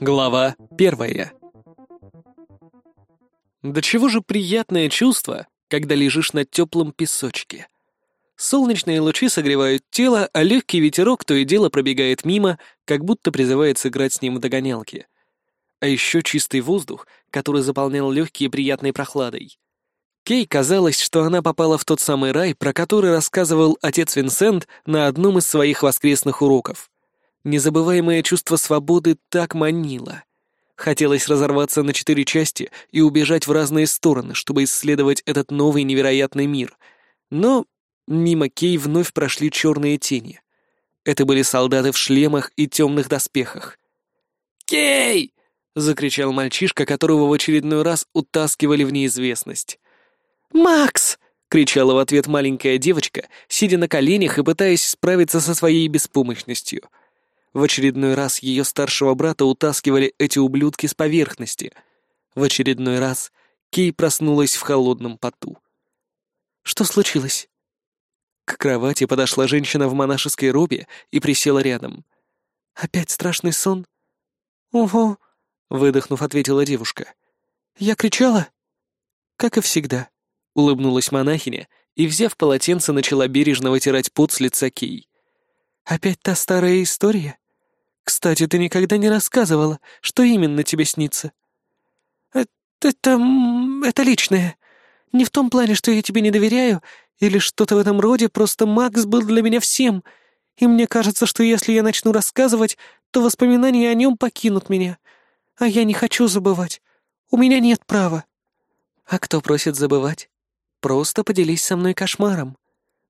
Глава первая. До чего же приятное чувство, когда лежишь на теплом песочке. Солнечные лучи согревают тело, а легкий ветерок то и дело пробегает мимо, как будто призывает сыграть с ним в догонялки. А еще чистый воздух, который заполнял легкие приятной прохладой. Кей казалось, что она попала в тот самый рай, про который рассказывал отец Винсент на одном из своих воскресных уроков. Незабываемое чувство свободы так манило. Хотелось разорваться на четыре части и убежать в разные стороны, чтобы исследовать этот новый невероятный мир. Но мимо Кей вновь прошли черные тени. Это были солдаты в шлемах и темных доспехах. «Кей!» — закричал мальчишка, которого в очередной раз утаскивали в неизвестность. «Макс!» — кричала в ответ маленькая девочка, сидя на коленях и пытаясь справиться со своей беспомощностью. В очередной раз ее старшего брата утаскивали эти ублюдки с поверхности. В очередной раз Кей проснулась в холодном поту. «Что случилось?» К кровати подошла женщина в монашеской робе и присела рядом. «Опять страшный сон?» «Угу», — выдохнув, ответила девушка. «Я кричала?» «Как и всегда», улыбнулась монахиня и, взяв полотенце, начала бережно вытирать пот с лица Кей. «Опять та старая история? Кстати, ты никогда не рассказывала, что именно тебе снится». «Это... это... это личное. Не в том плане, что я тебе не доверяю, или что-то в этом роде, просто Макс был для меня всем, и мне кажется, что если я начну рассказывать, то воспоминания о нем покинут меня. А я не хочу забывать. У меня нет права». «А кто просит забывать?» Просто поделись со мной кошмаром.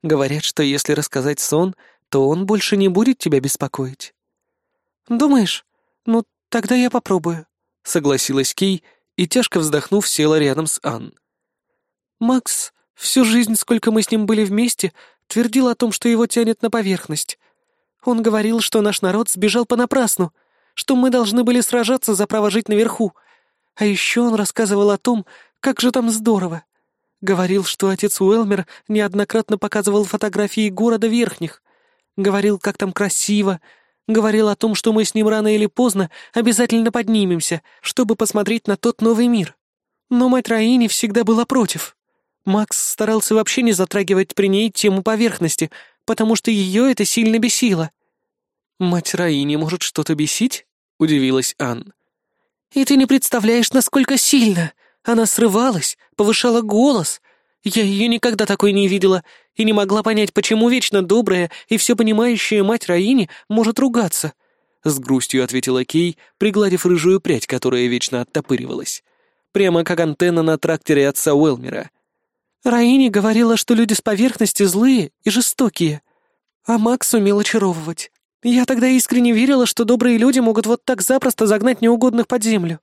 Говорят, что если рассказать сон, то он больше не будет тебя беспокоить». «Думаешь? Ну, тогда я попробую», — согласилась Кей и, тяжко вздохнув, села рядом с Ан. «Макс всю жизнь, сколько мы с ним были вместе, твердил о том, что его тянет на поверхность. Он говорил, что наш народ сбежал понапрасну, что мы должны были сражаться за право жить наверху. А еще он рассказывал о том, как же там здорово, Говорил, что отец Уэлмер неоднократно показывал фотографии города Верхних. Говорил, как там красиво. Говорил о том, что мы с ним рано или поздно обязательно поднимемся, чтобы посмотреть на тот новый мир. Но мать Раини всегда была против. Макс старался вообще не затрагивать при ней тему поверхности, потому что ее это сильно бесило. «Мать Раини может что-то бесить?» — удивилась Ан. «И ты не представляешь, насколько сильно!» Она срывалась, повышала голос. Я ее никогда такой не видела и не могла понять, почему вечно добрая и все понимающая мать Раини может ругаться. С грустью ответила Кей, пригладив рыжую прядь, которая вечно оттопыривалась. Прямо как антенна на тракторе отца Уэлмера. Раини говорила, что люди с поверхности злые и жестокие. А Макс умел очаровывать. Я тогда искренне верила, что добрые люди могут вот так запросто загнать неугодных под землю.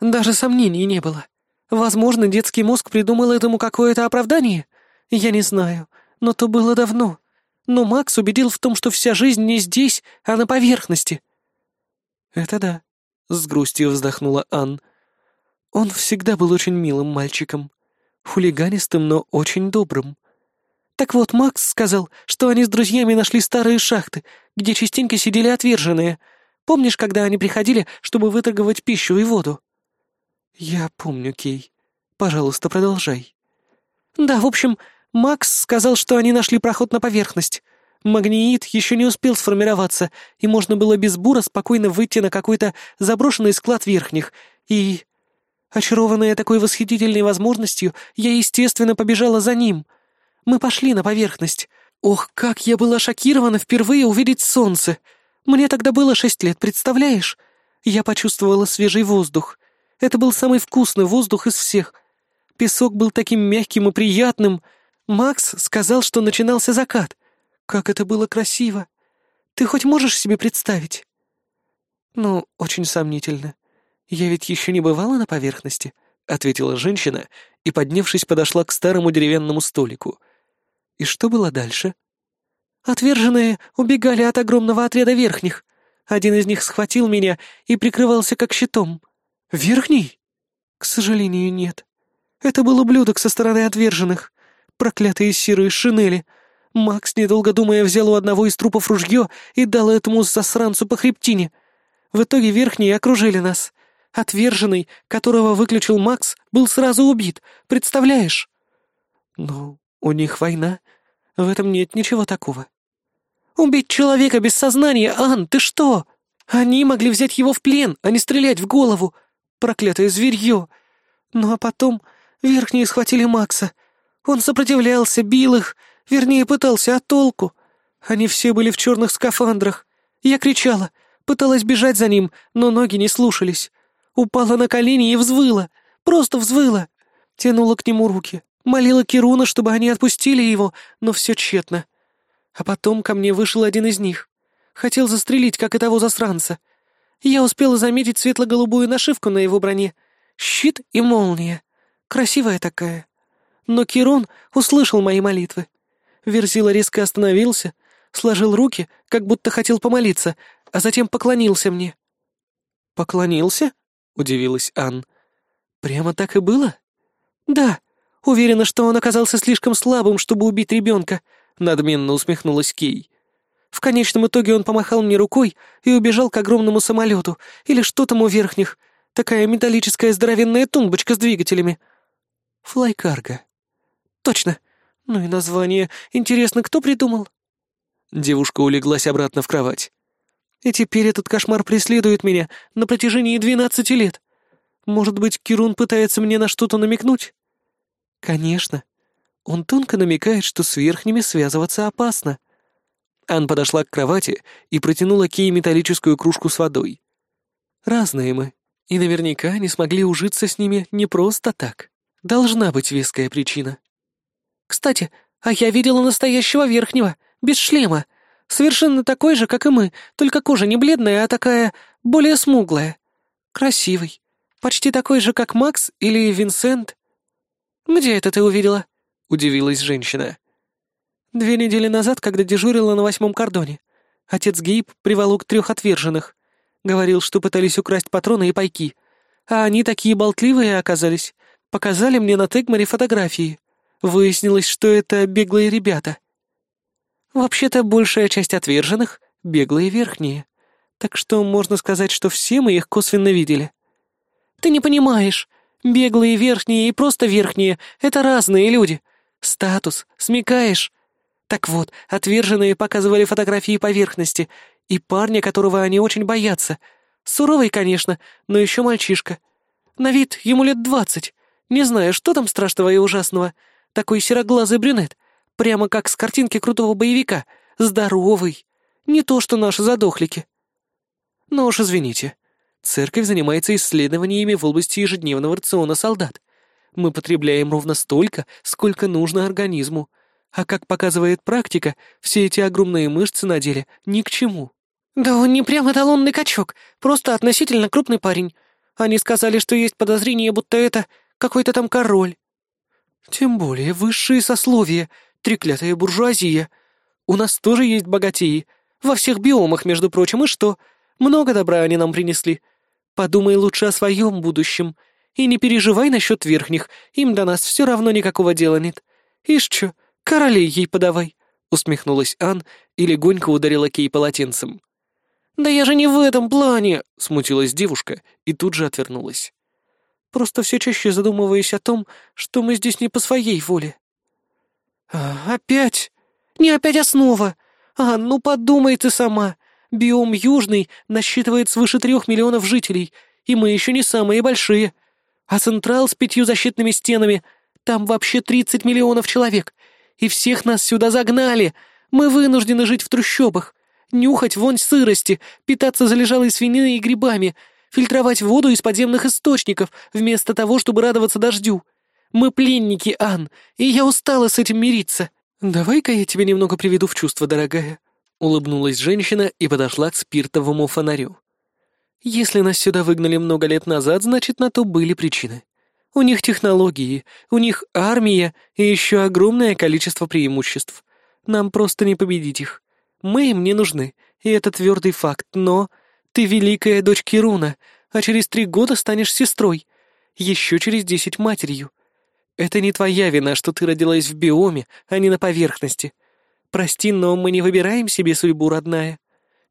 Даже сомнений не было. Возможно, детский мозг придумал этому какое-то оправдание. Я не знаю, но то было давно. Но Макс убедил в том, что вся жизнь не здесь, а на поверхности. «Это да», — с грустью вздохнула Ан. «Он всегда был очень милым мальчиком. Хулиганистым, но очень добрым. Так вот, Макс сказал, что они с друзьями нашли старые шахты, где частенько сидели отверженные. Помнишь, когда они приходили, чтобы выторговать пищу и воду?» «Я помню, Кей. Пожалуйста, продолжай». «Да, в общем, Макс сказал, что они нашли проход на поверхность. Магниит еще не успел сформироваться, и можно было без бура спокойно выйти на какой-то заброшенный склад верхних. И, очарованная такой восхитительной возможностью, я, естественно, побежала за ним. Мы пошли на поверхность. Ох, как я была шокирована впервые увидеть солнце. Мне тогда было шесть лет, представляешь? Я почувствовала свежий воздух. Это был самый вкусный воздух из всех. Песок был таким мягким и приятным. Макс сказал, что начинался закат. Как это было красиво. Ты хоть можешь себе представить? Ну, очень сомнительно. Я ведь еще не бывала на поверхности, ответила женщина и, поднявшись, подошла к старому деревянному столику. И что было дальше? Отверженные убегали от огромного отряда верхних. Один из них схватил меня и прикрывался как щитом. «Верхний?» «К сожалению, нет. Это был ублюдок со стороны отверженных. Проклятые серые шинели. Макс, недолго думая, взял у одного из трупов ружье и дал этому засранцу по хребтине. В итоге верхние окружили нас. Отверженный, которого выключил Макс, был сразу убит, представляешь? Ну, у них война. В этом нет ничего такого. Убить человека без сознания, Ан, ты что? Они могли взять его в плен, а не стрелять в голову. Проклятое зверье. Ну а потом верхние схватили Макса. Он сопротивлялся, бил их, вернее, пытался, а толку? Они все были в черных скафандрах. Я кричала, пыталась бежать за ним, но ноги не слушались. Упала на колени и взвыла, просто взвыла. Тянула к нему руки, молила Кируна, чтобы они отпустили его, но все тщетно. А потом ко мне вышел один из них. Хотел застрелить, как и того засранца. Я успела заметить светло-голубую нашивку на его броне. Щит и молния. Красивая такая. Но Кирон услышал мои молитвы. Верзила резко остановился, сложил руки, как будто хотел помолиться, а затем поклонился мне. «Поклонился?» — удивилась Ан. «Прямо так и было?» «Да. Уверена, что он оказался слишком слабым, чтобы убить ребенка», — надменно усмехнулась Кей. «В конечном итоге он помахал мне рукой и убежал к огромному самолету, или что там у верхних, такая металлическая здоровенная тумбочка с двигателями». «Флайкарго». «Точно. Ну и название. Интересно, кто придумал?» Девушка улеглась обратно в кровать. И теперь этот кошмар преследует меня на протяжении двенадцати лет. Может быть, Кирун пытается мне на что-то намекнуть? Конечно. Он тонко намекает, что с верхними связываться опасно. Ан подошла к кровати и протянула Кей металлическую кружку с водой. Разные мы, и наверняка не смогли ужиться с ними не просто так. Должна быть веская причина. Кстати, а я видела настоящего верхнего, без шлема, Совершенно такой же, как и мы, только кожа не бледная, а такая более смуглая. Красивый. Почти такой же, как Макс или Винсент. «Где это ты увидела?» — удивилась женщина. «Две недели назад, когда дежурила на восьмом кордоне. Отец Гейб приволок трех отверженных. Говорил, что пытались украсть патроны и пайки. А они такие болтливые оказались. Показали мне на Тегмаре фотографии. Выяснилось, что это беглые ребята. Вообще-то большая часть отверженных — беглые верхние. Так что можно сказать, что все мы их косвенно видели. Ты не понимаешь. Беглые верхние и просто верхние — это разные люди. Статус, смекаешь? Так вот, отверженные показывали фотографии поверхности и парня, которого они очень боятся. Суровый, конечно, но еще мальчишка. На вид ему лет двадцать. Не знаю, что там страшного и ужасного. Такой сероглазый брюнет. Прямо как с картинки крутого боевика. Здоровый. Не то, что наши задохлики. Но уж извините. Церковь занимается исследованиями в области ежедневного рациона солдат. Мы потребляем ровно столько, сколько нужно организму. А как показывает практика, все эти огромные мышцы на деле ни к чему. Да он не прям эталонный качок, просто относительно крупный парень. Они сказали, что есть подозрение, будто это какой-то там король. Тем более высшие сословия, Треклятая буржуазия. У нас тоже есть богатеи. Во всех биомах, между прочим, и что? Много добра они нам принесли. Подумай лучше о своем будущем. И не переживай насчет верхних, им до нас все равно никакого дела нет. Ишь чё, королей ей подавай», — усмехнулась Ан и легонько ударила Кей полотенцем. «Да я же не в этом плане!» — смутилась девушка и тут же отвернулась. «Просто все чаще задумываясь о том, что мы здесь не по своей воле. А, «Опять? Не опять основа! А, ну подумай ты сама! Биом Южный насчитывает свыше трех миллионов жителей, и мы еще не самые большие. А Централ с пятью защитными стенами, там вообще тридцать миллионов человек, и всех нас сюда загнали. Мы вынуждены жить в трущобах, нюхать вонь сырости, питаться залежалой свининой и грибами, фильтровать воду из подземных источников, вместо того, чтобы радоваться дождю. Мы пленники, Ан, и я устала с этим мириться. Давай-ка я тебя немного приведу в чувство, дорогая. Улыбнулась женщина и подошла к спиртовому фонарю. Если нас сюда выгнали много лет назад, значит, на то были причины. У них технологии, у них армия и еще огромное количество преимуществ. Нам просто не победить их. Мы им не нужны, и это твердый факт, но... Ты великая дочь Кируна, а через три года станешь сестрой. Еще через десять матерью. Это не твоя вина, что ты родилась в биоме, а не на поверхности. Прости, но мы не выбираем себе судьбу, родная.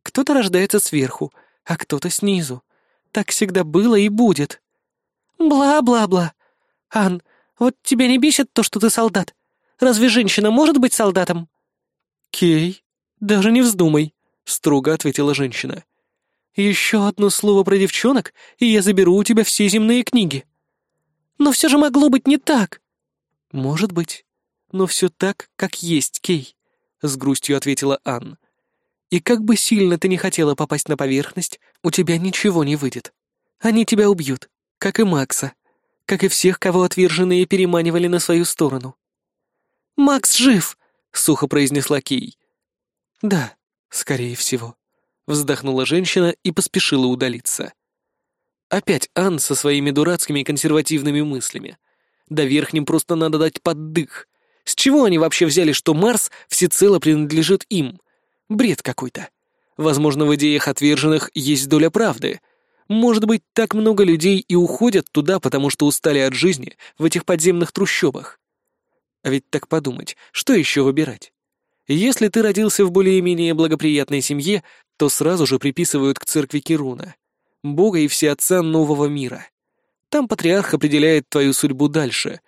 Кто-то рождается сверху, а кто-то снизу. Так всегда было и будет. Бла-бла-бла. Ан, вот тебя не бесит то, что ты солдат? Разве женщина может быть солдатом? Кей, даже не вздумай, строго ответила женщина. Еще одно слово про девчонок, и я заберу у тебя все земные книги. Но все же могло быть не так. Может быть, но все так, как есть, Кей, с грустью ответила Ан. И как бы сильно ты не хотела попасть на поверхность, у тебя ничего не выйдет. Они тебя убьют, как и Макса, как и всех, кого отверженные переманивали на свою сторону. «Макс жив!» — сухо произнесла Кей. «Да, скорее всего», — вздохнула женщина и поспешила удалиться. Опять Ан со своими дурацкими консервативными мыслями. Да верхним просто надо дать поддых. С чего они вообще взяли, что Марс всецело принадлежит им? Бред какой-то. Возможно, в идеях отверженных есть доля правды. Может быть, так много людей и уходят туда, потому что устали от жизни в этих подземных трущобах. А ведь так подумать, что еще выбирать? Если ты родился в более-менее благоприятной семье, то сразу же приписывают к церкви Кируна, бога и всеотца нового мира. Там патриарх определяет твою судьбу дальше.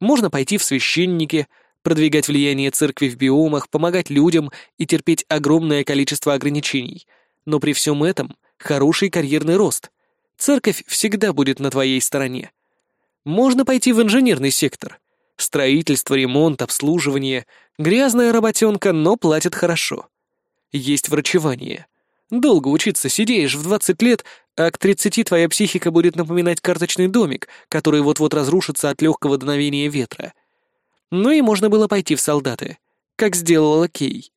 Можно пойти в священники, продвигать влияние церкви в биомах, помогать людям и терпеть огромное количество ограничений. Но при всем этом хороший карьерный рост. Церковь всегда будет на твоей стороне. Можно пойти в инженерный сектор. Строительство, ремонт, обслуживание. Грязная работенка, но платят хорошо. Есть врачевание. Долго учиться, сидеешь в 20 лет, а к 30 твоя психика будет напоминать карточный домик, который вот-вот разрушится от легкого дуновения ветра. Ну и можно было пойти в солдаты, как сделала Кей.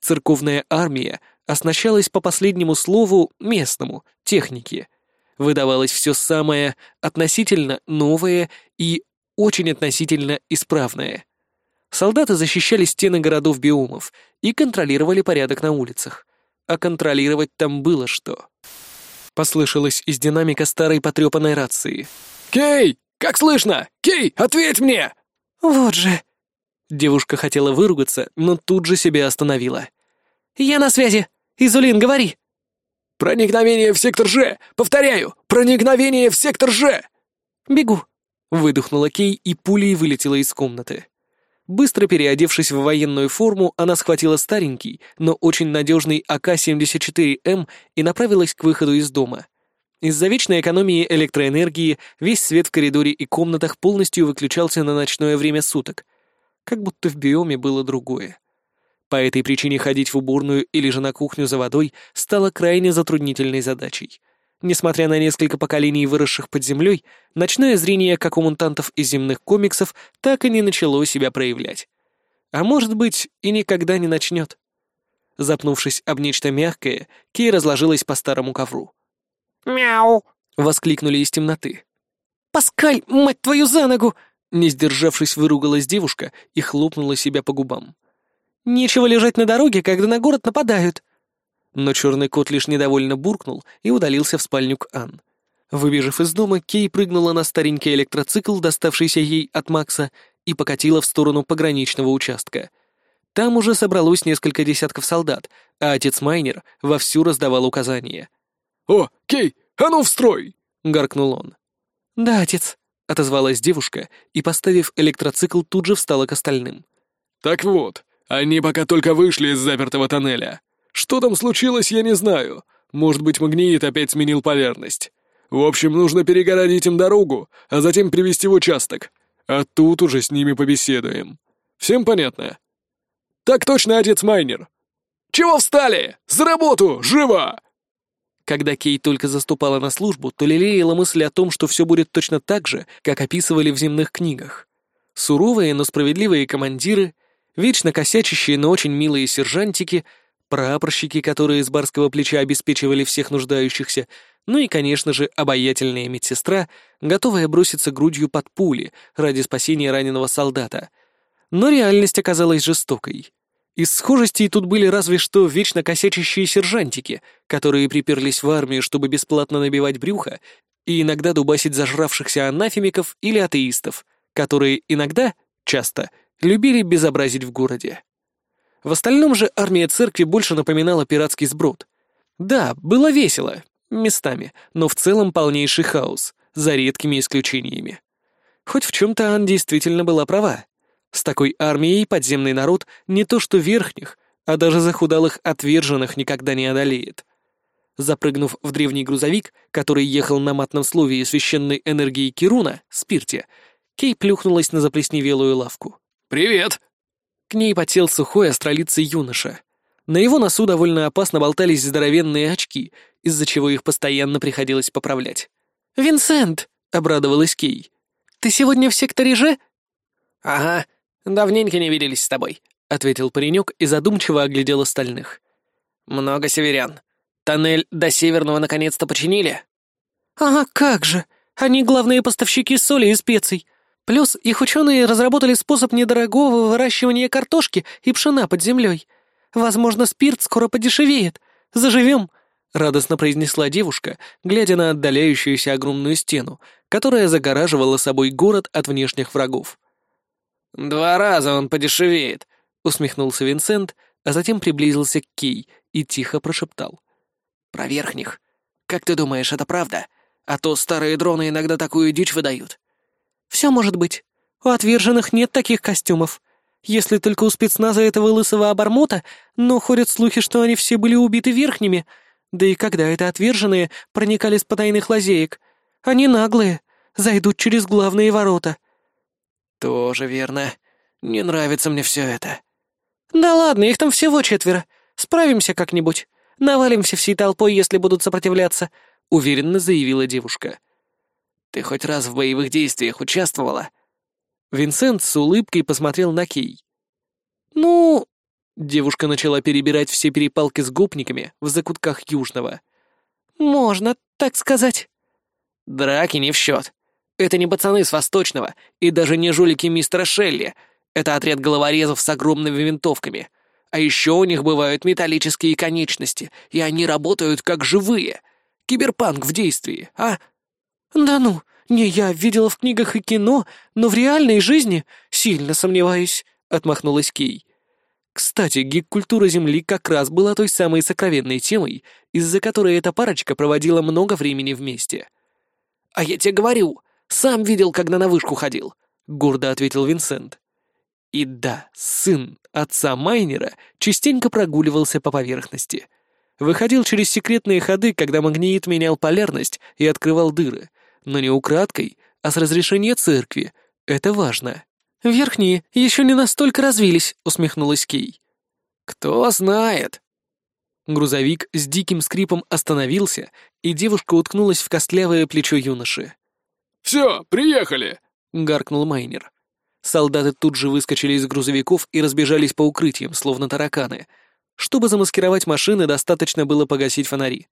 Церковная армия оснащалась по последнему слову местному, технике. Выдавалось все самое относительно новое и очень относительно исправное. Солдаты защищали стены городов-биомов и контролировали порядок на улицах. А контролировать там было что. Послышалось из динамика старой потрепанной рации. «Кей! Как слышно? Кей, ответь мне!» «Вот же!» Девушка хотела выругаться, но тут же себя остановила. «Я на связи! Изулин, говори!» «Проникновение в сектор Ж! Повторяю, проникновение в сектор Ж!» «Бегу!» — выдохнула Кей и пулей вылетела из комнаты. Быстро переодевшись в военную форму, она схватила старенький, но очень надежный АК-74М и направилась к выходу из дома. Из-за вечной экономии электроэнергии весь свет в коридоре и комнатах полностью выключался на ночное время суток. Как будто в биоме было другое. По этой причине ходить в уборную или же на кухню за водой стало крайне затруднительной задачей. Несмотря на несколько поколений, выросших под землей, ночное зрение, как у мутантов из земных комиксов, так и не начало себя проявлять. А может быть, и никогда не начнет. Запнувшись об нечто мягкое, Кей разложилась по старому ковру. «Мяу!» — воскликнули из темноты. «Паскаль, мать твою, за ногу!» Не сдержавшись, выругалась девушка и хлопнула себя по губам. «Нечего лежать на дороге, когда на город нападают!» Но черный кот лишь недовольно буркнул и удалился в спальню к Ан. Выбежав из дома, Кей прыгнула на старенький электроцикл, доставшийся ей от Макса, и покатила в сторону пограничного участка. Там уже собралось несколько десятков солдат, а отец Майнер вовсю раздавал указания. «О, Кей, а ну в строй!» — гаркнул он. «Да, отец», — отозвалась девушка и, поставив электроцикл, тут же встала к остальным. «Так вот, они пока только вышли из запертого тоннеля. Что там случилось, я не знаю. Может быть, магнит опять сменил полярность. В общем, нужно перегородить им дорогу, а затем привести в участок. А тут уже с ними побеседуем. Всем понятно?» «Так точно, отец Майнер!» «Чего встали? За работу! Живо!» Когда Кей только заступала на службу, то лелеяла мысль о том, что все будет точно так же, как описывали в земных книгах. Суровые, но справедливые командиры, вечно косячащие, но очень милые сержантики, прапорщики, которые с барского плеча обеспечивали всех нуждающихся, ну и, конечно же, обаятельная медсестра, готовая броситься грудью под пули ради спасения раненого солдата. Но реальность оказалась жестокой. Из схожестей тут были разве что вечно косячащие сержантики, которые приперлись в армию, чтобы бесплатно набивать брюхо и иногда дубасить зажравшихся анафемиков или атеистов, которые иногда, часто, любили безобразить в городе. В остальном же армия церкви больше напоминала пиратский сброд. Да, было весело, Местами, но в целом полнейший хаос, за редкими исключениями. Хоть в чем-то Ан действительно была права. С такой армией подземный народ не то что верхних, а даже захудалых отверженных никогда не одолеет. Запрыгнув в древний грузовик, который ехал на матном слове и священной энергии Кируна, спирте, Кей плюхнулась на заплесневелую лавку. «Привет!» К ней потел сухой астролицый юноша. На его носу довольно опасно болтались здоровенные очки, из-за чего их постоянно приходилось поправлять. «Винсент!» — обрадовалась Кей. «Ты сегодня в секторе Ж?» «Ага, давненько не виделись с тобой», — ответил паренек и задумчиво оглядел остальных. «Много северян. Тоннель до Северного наконец-то починили?» «Ага, как же! Они главные поставщики соли и специй. Плюс их ученые разработали способ недорогого выращивания картошки и пшена под землей. Возможно, спирт скоро подешевеет. Заживем!» — радостно произнесла девушка, глядя на отдаляющуюся огромную стену, которая загораживала собой город от внешних врагов. «Два раза он подешевеет», — усмехнулся Винсент, а затем приблизился к Кей и тихо прошептал. «Про верхних. Как ты думаешь, это правда? А то старые дроны иногда такую дичь выдают». «Все может быть. У отверженных нет таких костюмов. Если только у спецназа этого лысого обормота, но ходят слухи, что они все были убиты верхними. Да и когда это отверженные проникали с потайных лазеек. Они наглые, зайдут через главные ворота». «Тоже верно. Не нравится мне все это». «Да ладно, их там всего четверо. Справимся как-нибудь. Навалимся всей толпой, если будут сопротивляться», — уверенно заявила девушка. «Ты хоть раз в боевых действиях участвовала?» Винсент с улыбкой посмотрел на Кей. «Ну...» Девушка начала перебирать все перепалки с гопниками в закутках Южного. «Можно так сказать». «Драки не в счет. Это не пацаны с Восточного и даже не жулики мистера Шелли. Это отряд головорезов с огромными винтовками. А еще у них бывают металлические конечности, и они работают как живые. Киберпанк в действии, а?» «Да ну, не я видела в книгах и кино, но в реальной жизни сильно сомневаюсь», — отмахнулась Кей. Кстати, гик-культура Земли как раз была той самой сокровенной темой, из-за которой эта парочка проводила много времени вместе. «А я тебе говорю, сам видел, когда на вышку ходил», — гордо ответил Винсент. И да, сын отца Майнера частенько прогуливался по поверхности. Выходил через секретные ходы, когда магниит менял полярность и открывал дыры, но не украдкой, а с разрешения церкви. Это важно. «Верхние еще не настолько развились», — усмехнулась Кей. «Кто знает». Грузовик с диким скрипом остановился, и девушка уткнулась в костлявое плечо юноши. «Все, приехали!» — гаркнул Майнер. Солдаты тут же выскочили из грузовиков и разбежались по укрытиям, словно тараканы. Чтобы замаскировать машины, достаточно было погасить фонари.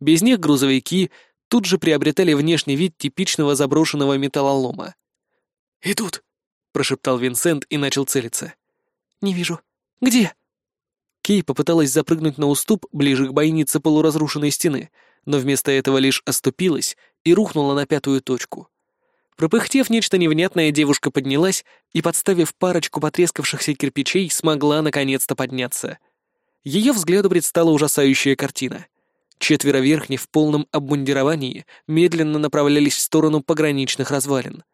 Без них грузовики тут же приобретали внешний вид типичного заброшенного металлолома. «Идут!» — прошептал Винсент и начал целиться. «Не вижу. Где?» Кей попыталась запрыгнуть на уступ ближе к бойнице полуразрушенной стены, но вместо этого лишь оступилась и рухнула на пятую точку. Пропыхтев нечто невнятное, девушка поднялась и, подставив парочку потрескавшихся кирпичей, смогла наконец-то подняться. Ее взгляду предстала ужасающая картина — Четверо верхних в полном обмундировании медленно направлялись в сторону пограничных развалин.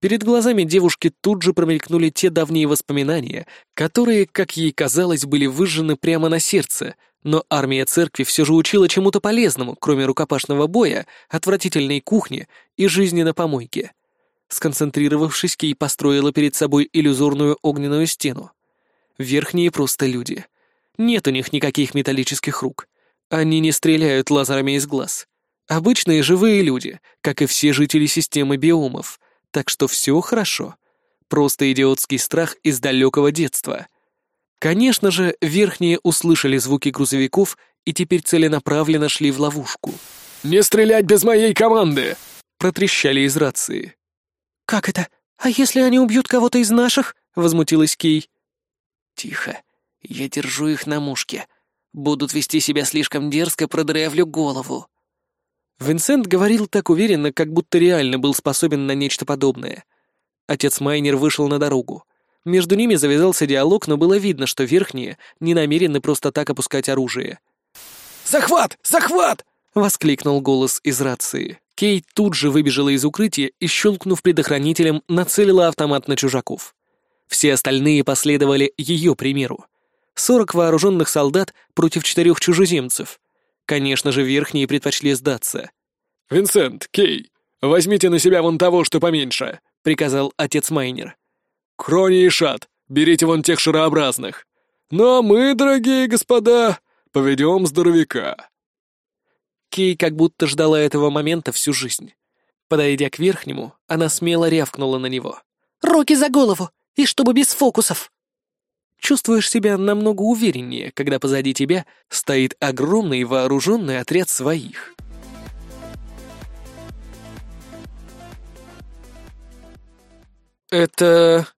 Перед глазами девушки тут же промелькнули те давние воспоминания, которые, как ей казалось, были выжжены прямо на сердце, но армия церкви все же учила чему-то полезному, кроме рукопашного боя, отвратительной кухни и жизни на помойке. Сконцентрировавшись, Кей построила перед собой иллюзорную огненную стену. Верхние просто люди. Нет у них никаких металлических рук. Они не стреляют лазерами из глаз. Обычные живые люди, как и все жители системы биомов, так что все хорошо. Просто идиотский страх из далекого детства. Конечно же, верхние услышали звуки грузовиков и теперь целенаправленно шли в ловушку. «Не стрелять без моей команды!» — протрещали из рации. «Как это? А если они убьют кого-то из наших?» — возмутилась Кей. «Тихо. Я держу их на мушке», Будут вести себя слишком дерзко, продрявлю голову». Винсент говорил так уверенно, как будто реально был способен на нечто подобное. Отец Майнер вышел на дорогу. Между ними завязался диалог, но было видно, что верхние не намерены просто так опускать оружие. «Захват! Захват!» — воскликнул голос из рации. Кейт тут же выбежала из укрытия и, щелкнув предохранителем, нацелила автомат на чужаков. Все остальные последовали ее примеру. Сорок вооруженных солдат против четырех чужеземцев. Конечно же, верхние предпочли сдаться. «Винсент, Кей, возьмите на себя вон того, что поменьше», — приказал отец Майнер. «Крони и Шат, берите вон тех шарообразных. Ну а мы, дорогие господа, поведем здоровяка». Кей как будто ждала этого момента всю жизнь. Подойдя к верхнему, она смело рявкнула на него. «Руки за голову! И чтобы без фокусов!» Чувствуешь себя намного увереннее, когда позади тебя стоит огромный вооруженный отряд своих. Это...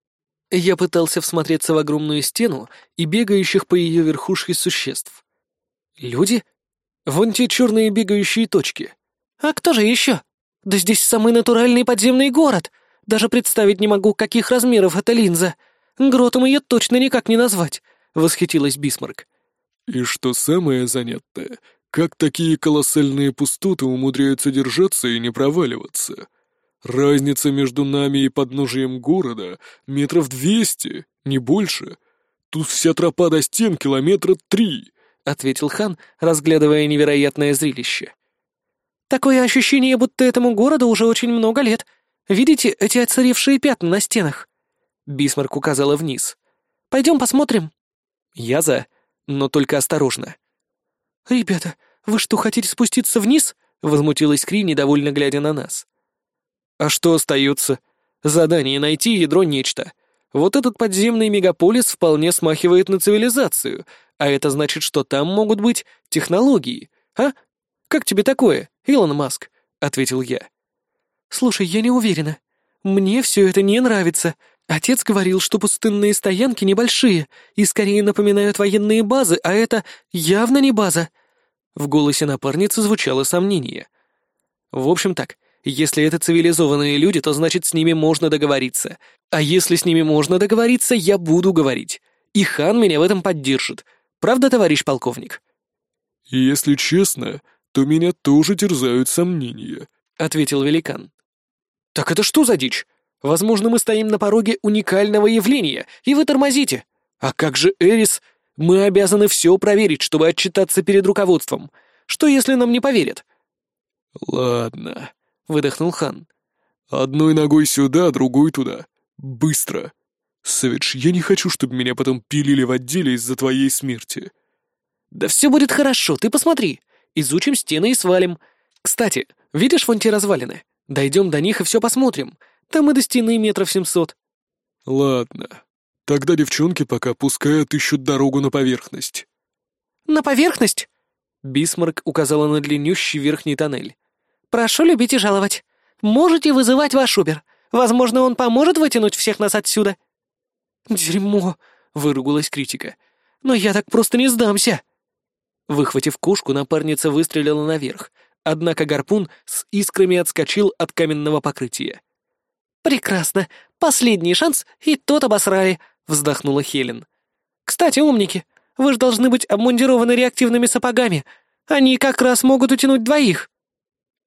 Я пытался всмотреться в огромную стену и бегающих по ее верхушке существ. Люди? Вон те черные бегающие точки. А кто же еще? Да здесь самый натуральный подземный город. Даже представить не могу, каких размеров эта линза. Гротом ее точно никак не назвать», — восхитилась Бисмарк. «И что самое занятное, как такие колоссальные пустоты умудряются держаться и не проваливаться? Разница между нами и подножием города метров двести, не больше. Тут вся тропа до стен километра три», — ответил хан, разглядывая невероятное зрелище. «Такое ощущение, будто этому городу уже очень много лет. Видите эти отцаревшие пятна на стенах?» Бисмарк указала вниз. «Пойдем посмотрим». «Я за, но только осторожно». «Ребята, вы что, хотите спуститься вниз?» — возмутилась Кри, недовольно глядя на нас. «А что остается? Задание — найти ядро нечто. Вот этот подземный мегаполис вполне смахивает на цивилизацию, а это значит, что там могут быть технологии, а? Как тебе такое, Илон Маск?» — ответил я. «Слушай, я не уверена. Мне все это не нравится», Отец говорил, что пустынные стоянки небольшие и скорее напоминают военные базы, а это явно не база. В голосе напарницы звучало сомнение. В общем так, если это цивилизованные люди, то значит с ними можно договориться. А если с ними можно договориться, я буду говорить. И хан меня в этом поддержит. Правда, товарищ полковник? Если честно, то меня тоже терзают сомнения, ответил великан. Так это что за дичь? Возможно, мы стоим на пороге уникального явления, и вы тормозите. А как же Эрис? Мы обязаны все проверить, чтобы отчитаться перед руководством. Что, если нам не поверят?» «Ладно», — выдохнул хан. «Одной ногой сюда, другой туда. Быстро. Сэвидж, я не хочу, чтобы меня потом пилили в отделе из-за твоей смерти». «Да все будет хорошо, ты посмотри. Изучим стены и свалим. Кстати, видишь вон те развалины? Дойдем до них и все посмотрим. Там и до стены метров семьсот». «Ладно. Тогда девчонки пока пускай отыщут дорогу на поверхность». «На поверхность?» Бисмарк указала на длиннющий верхний тоннель. «Прошу любить и жаловать. Можете вызывать ваш Убер. Возможно, он поможет вытянуть всех нас отсюда». «Дерьмо!» — выругалась критика. «Но я так просто не сдамся!» Выхватив кошку, напарница выстрелила наверх, однако гарпун с искрами отскочил от каменного покрытия. «Прекрасно. Последний шанс, и тот обосрали», — вздохнула Хелен. «Кстати, умники, вы же должны быть обмундированы реактивными сапогами. Они как раз могут утянуть двоих».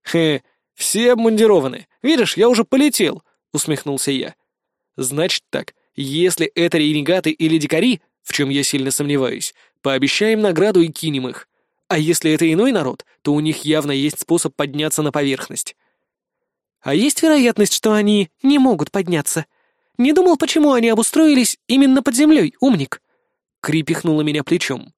«Хе, все обмундированы. Видишь, я уже полетел», — усмехнулся я. «Значит так, если это ренегаты или дикари, в чем я сильно сомневаюсь, пообещаем награду и кинем их. А если это иной народ, то у них явно есть способ подняться на поверхность. А есть вероятность, что они не могут подняться. Не думал, почему они обустроились именно под землей, умник?» Кри пихнула меня плечом.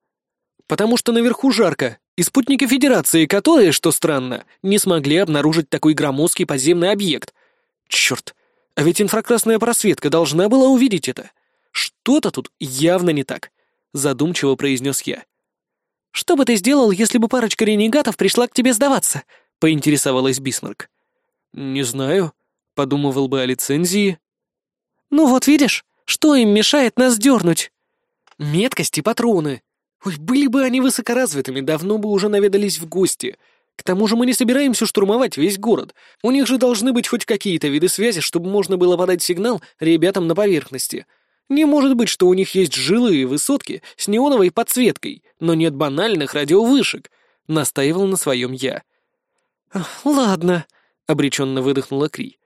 «Потому что наверху жарко, и спутники Федерации, которые, что странно, не смогли обнаружить такой громоздкий подземный объект. Черт, а ведь инфракрасная просветка должна была увидеть это. Что-то тут явно не так», — задумчиво произнес я. «Что бы ты сделал, если бы парочка ренегатов пришла к тебе сдаваться?» — поинтересовалась Бисмарк. «Не знаю. Подумывал бы о лицензии». «Ну вот видишь, что им мешает нас дернуть?» «Меткость и патроны. Ой, были бы они высокоразвитыми, давно бы уже наведались в гости. К тому же мы не собираемся штурмовать весь город. У них же должны быть хоть какие-то виды связи, чтобы можно было подать сигнал ребятам на поверхности. Не может быть, что у них есть жилые высотки с неоновой подсветкой, но нет банальных радиовышек. — настаивал на своем я. «Ладно», — обреченно выдохнула Кри.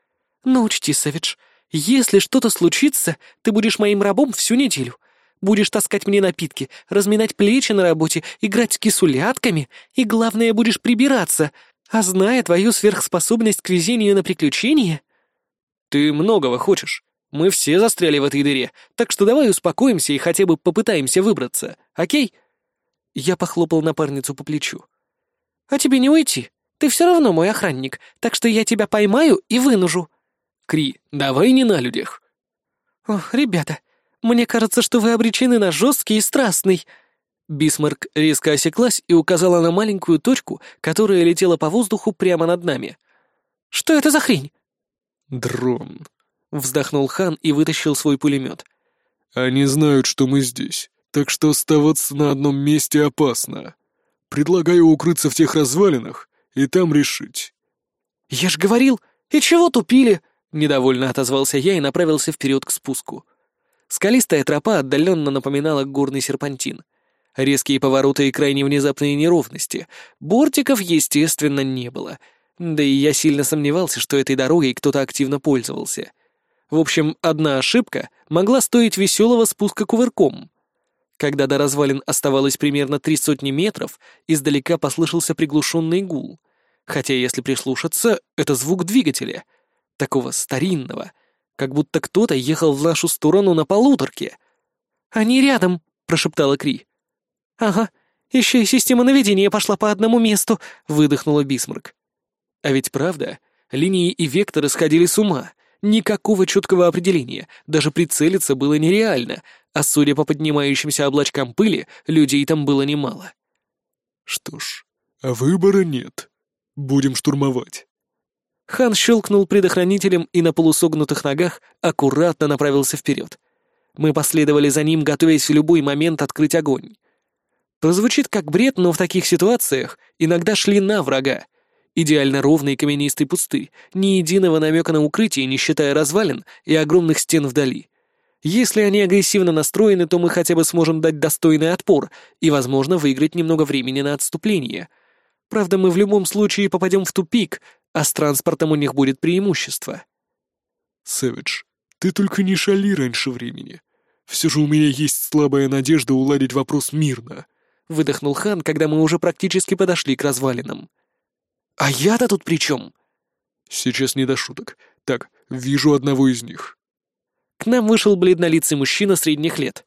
«Но учти, Савидж, если что-то случится, ты будешь моим рабом всю неделю. Будешь таскать мне напитки, разминать плечи на работе, играть с кисулятками, и, главное, будешь прибираться. А зная твою сверхспособность к везению на приключения...» «Ты многого хочешь. Мы все застряли в этой дыре, так что давай успокоимся и хотя бы попытаемся выбраться, окей?» Я похлопал напарницу по плечу. «А тебе не уйти. Ты все равно мой охранник, так что я тебя поймаю и вынужу». «Кри, давай не на людях». «Ох, ребята, мне кажется, что вы обречены на жесткий и страстный...» Бисмарк резко осеклась и указала на маленькую точку, которая летела по воздуху прямо над нами. «Что это за хрень?» «Дрон», — вздохнул Хан и вытащил свой пулемет. «Они знают, что мы здесь так что оставаться на одном месте опасно. Предлагаю укрыться в тех развалинах и там решить». «Я ж говорил, и чего тупили?» — недовольно отозвался я и направился вперед к спуску. Скалистая тропа отдаленно напоминала горный серпантин. Резкие повороты и крайне внезапные неровности. Бортиков, естественно, не было. Да и я сильно сомневался, что этой дорогой кто-то активно пользовался. В общем, одна ошибка могла стоить веселого спуска кувырком. Когда до развалин оставалось примерно три сотни метров, издалека послышался приглушенный гул. Хотя, если прислушаться, это звук двигателя. Такого старинного. Как будто кто-то ехал в нашу сторону на полуторке. «Они рядом», — прошептала Кри. «Ага, еще и система наведения пошла по одному месту», — выдохнула Бисмарк. А ведь правда, линии и векторы сходили с ума. Никакого четкого определения, даже прицелиться было нереально, а судя по поднимающимся облачкам пыли, людей там было немало. Что ж, а выбора нет. Будем штурмовать. Хан щелкнул предохранителем и на полусогнутых ногах аккуратно направился вперед. Мы последовали за ним, готовясь в любой момент открыть огонь. Прозвучит как бред, но в таких ситуациях иногда шли на врага. Идеально ровный каменистый пустырь, ни единого намека на укрытие, не считая развалин и огромных стен вдали. Если они агрессивно настроены, то мы хотя бы сможем дать достойный отпор и, возможно, выиграть немного времени на отступление. Правда, мы в любом случае попадем в тупик, а с транспортом у них будет преимущество. Сэвидж, ты только не шали раньше времени. Все же у меня есть слабая надежда уладить вопрос мирно. Выдохнул хан, когда мы уже практически подошли к развалинам. А я-то тут при чем? Сейчас не до шуток. Так, вижу одного из них. К нам вышел бледнолицый мужчина средних лет.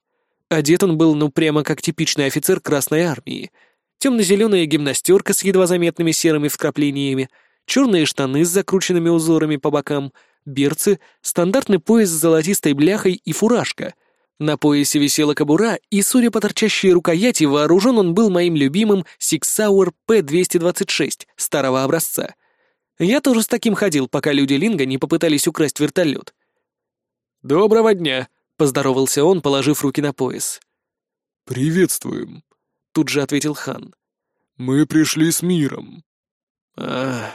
Одет он был ну прямо как типичный офицер Красной Армии. Темно-зеленая гимнастерка с едва заметными серыми вкраплениями, черные штаны с закрученными узорами по бокам, берцы, стандартный пояс с золотистой бляхой и фуражка. На поясе висела кобура, и, судя по торчащей рукояти, вооружен он был моим любимым Sauer P226 старого образца. Я тоже с таким ходил, пока люди Линга не попытались украсть вертолет. «Доброго дня!» — поздоровался он, положив руки на пояс. «Приветствуем», — тут же ответил хан. «Мы пришли с миром». «А,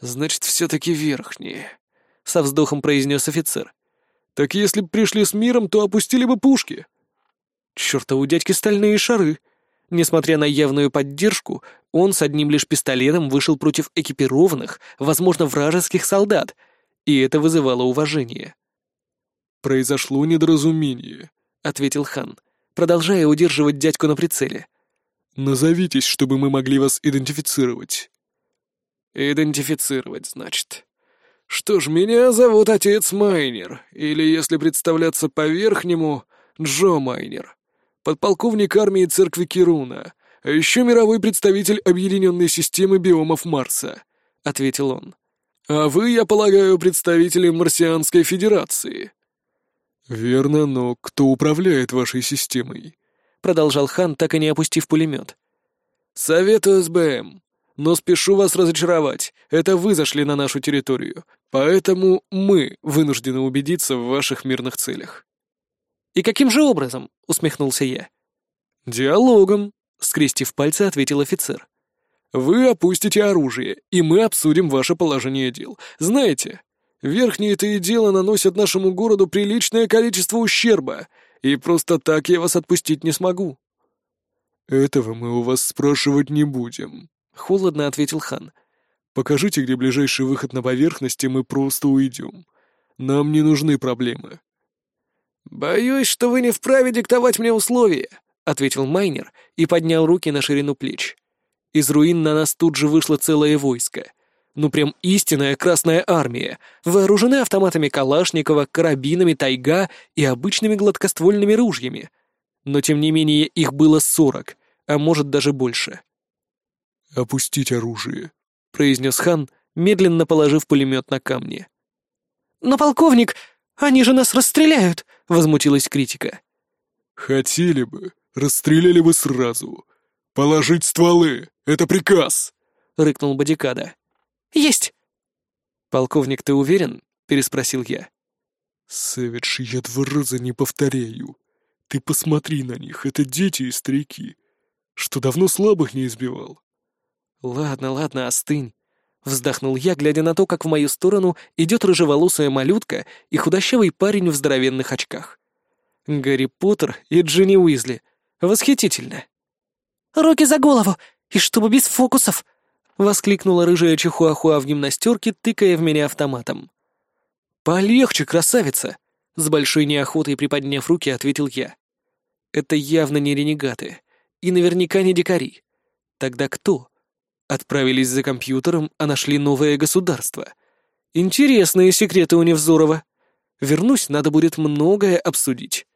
значит, все-таки верхние», — со вздохом произнес офицер. «Так если б пришли с миром, то опустили бы пушки». Чёрта, у дядьки стальные шары. Несмотря на явную поддержку, он с одним лишь пистолетом вышел против экипированных, возможно, вражеских солдат, и это вызывало уважение. «Произошло недоразумение», — ответил хан, продолжая удерживать дядьку на прицеле. «Назовитесь, чтобы мы могли вас идентифицировать». «Идентифицировать, значит. Что ж, меня зовут Отец Майнер, или, если представляться по-верхнему, Джо Майнер, подполковник армии Церкви Кируна, а еще мировой представитель Объединенной системы биомов Марса», — ответил он. «А вы, я полагаю, представители Марсианской Федерации». «Верно, но кто управляет вашей системой?» Продолжал Хан, так и не опустив пулемет. «Советую СБМ, но спешу вас разочаровать. Это вы зашли на нашу территорию, поэтому мы вынуждены убедиться в ваших мирных целях». «И каким же образом?» — усмехнулся я. «Диалогом», — скрестив пальцы, ответил офицер. «Вы опустите оружие, и мы обсудим ваше положение дел. Знаете, Верхние-то и дело наносят нашему городу приличное количество ущерба, и просто так я вас отпустить не смогу». «Этого мы у вас спрашивать не будем», — холодно ответил хан. «Покажите, где ближайший выход на поверхность, и мы просто уйдем. Нам не нужны проблемы». «Боюсь, что вы не вправе диктовать мне условия», — ответил Майнер и поднял руки на ширину плеч. Из руин на нас тут же вышло целое войско. Ну прям истинная Красная Армия, вооружены автоматами Калашникова, карабинами Тайга и обычными гладкоствольными ружьями. Но тем не менее их было сорок, а может даже больше. «Опустить оружие», — произнес хан, медленно положив пулемет на камни. «Но, полковник, они же нас расстреляют!» — возмутилась критика. «Хотели бы, расстреляли бы сразу. Положить стволы — это приказ!» — рыкнул Бодикада. «Есть!» «Полковник, ты уверен?» — переспросил я. «Сэвидж, я два раза не повторяю. Ты посмотри на них, это дети и старики. Что давно слабых не избивал?» «Ладно, ладно, остынь. Вздохнул я, глядя на то, как в мою сторону идет рыжеволосая малютка и худощавый парень в здоровенных очках. Гарри Поттер и Джинни Уизли. Восхитительно. «Руки за голову! И чтобы без фокусов!» — воскликнула рыжая чихуахуа в гимнастерке, тыкая в меня автоматом. «Полегче, красавица!» — с большой неохотой приподняв руки, ответил я. «Это явно не ренегаты. И наверняка не дикари. Тогда кто?» Отправились за компьютером, а нашли новое государство. Интересные секреты у Невзорова. Вернусь, надо будет многое обсудить.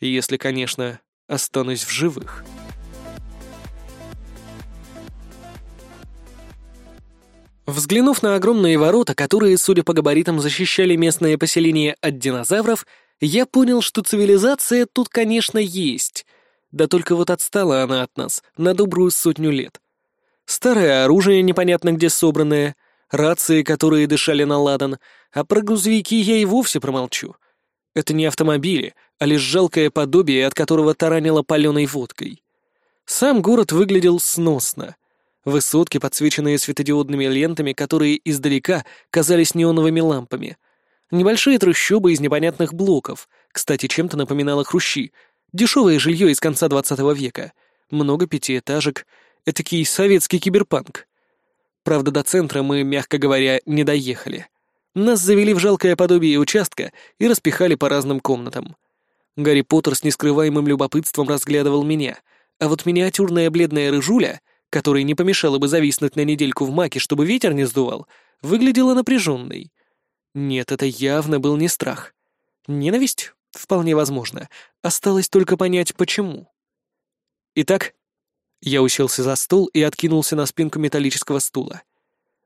Если, конечно, останусь в живых. Взглянув на огромные ворота, которые, судя по габаритам, защищали местное поселение от динозавров, я понял, что цивилизация тут, конечно, есть. Да только вот отстала она от нас на добрую сотню лет. Старое оружие непонятно где собранное, рации, которые дышали на ладан, а про грузовики я и вовсе промолчу. Это не автомобили, а лишь жалкое подобие, от которого таранило паленой водкой. Сам город выглядел сносно. Высотки, подсвеченные светодиодными лентами, которые издалека казались неоновыми лампами. Небольшие трущобы из непонятных блоков, кстати, чем-то напоминало хрущи. Дешевое жилье из конца двадцатого века. Много пятиэтажек — Этакий советский киберпанк. Правда, до центра мы, мягко говоря, не доехали. Нас завели в жалкое подобие участка и распихали по разным комнатам. Гарри Поттер с нескрываемым любопытством разглядывал меня, а вот миниатюрная бледная рыжуля, которой не помешало бы зависнуть на недельку в маке, чтобы ветер не сдувал, выглядела напряженной. Нет, это явно был не страх. Ненависть? Вполне возможно. Осталось только понять, почему. Итак, я уселся за стол и откинулся на спинку металлического стула.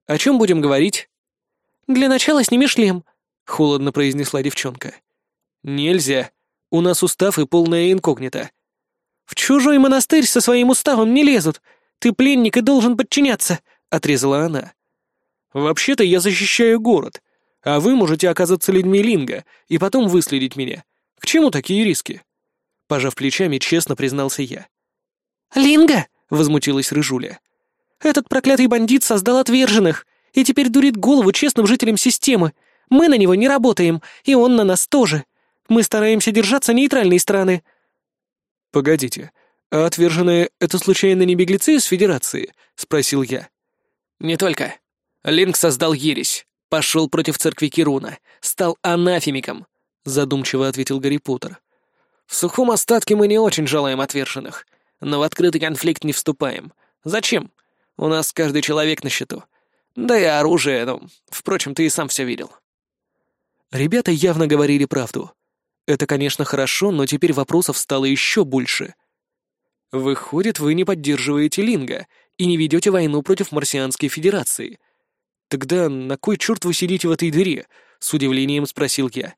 «О чем будем говорить?» «Для начала сними шлем», — холодно произнесла девчонка. «Нельзя. У нас устав и полная инкогнито». «В чужой монастырь со своим уставом не лезут. Ты пленник и должен подчиняться», — отрезала она. «Вообще-то я защищаю город, а вы можете оказаться людьми Линга и потом выследить меня. К чему такие риски?» Пожав плечами, честно признался я. «Линга!» — возмутилась Рыжуля. «Этот проклятый бандит создал отверженных и теперь дурит голову честным жителям системы. Мы на него не работаем, и он на нас тоже. Мы стараемся держаться нейтральной стороны». «Погодите, а отверженные — это случайно не беглецы из Федерации?» — спросил я. «Не только. Линк создал ересь, пошел против церкви Кируна, стал анафемиком», — задумчиво ответил Гарри Поттер. «В сухом остатке мы не очень желаем отверженных» но в открытый конфликт не вступаем. Зачем? У нас каждый человек на счету. Да и оружие, ну, впрочем, ты и сам все видел. Ребята явно говорили правду. Это, конечно, хорошо, но теперь вопросов стало еще больше. Выходит, вы не поддерживаете Линга и не ведете войну против Марсианской Федерации. Тогда на кой черт вы сидите в этой дыре? С удивлением спросил я.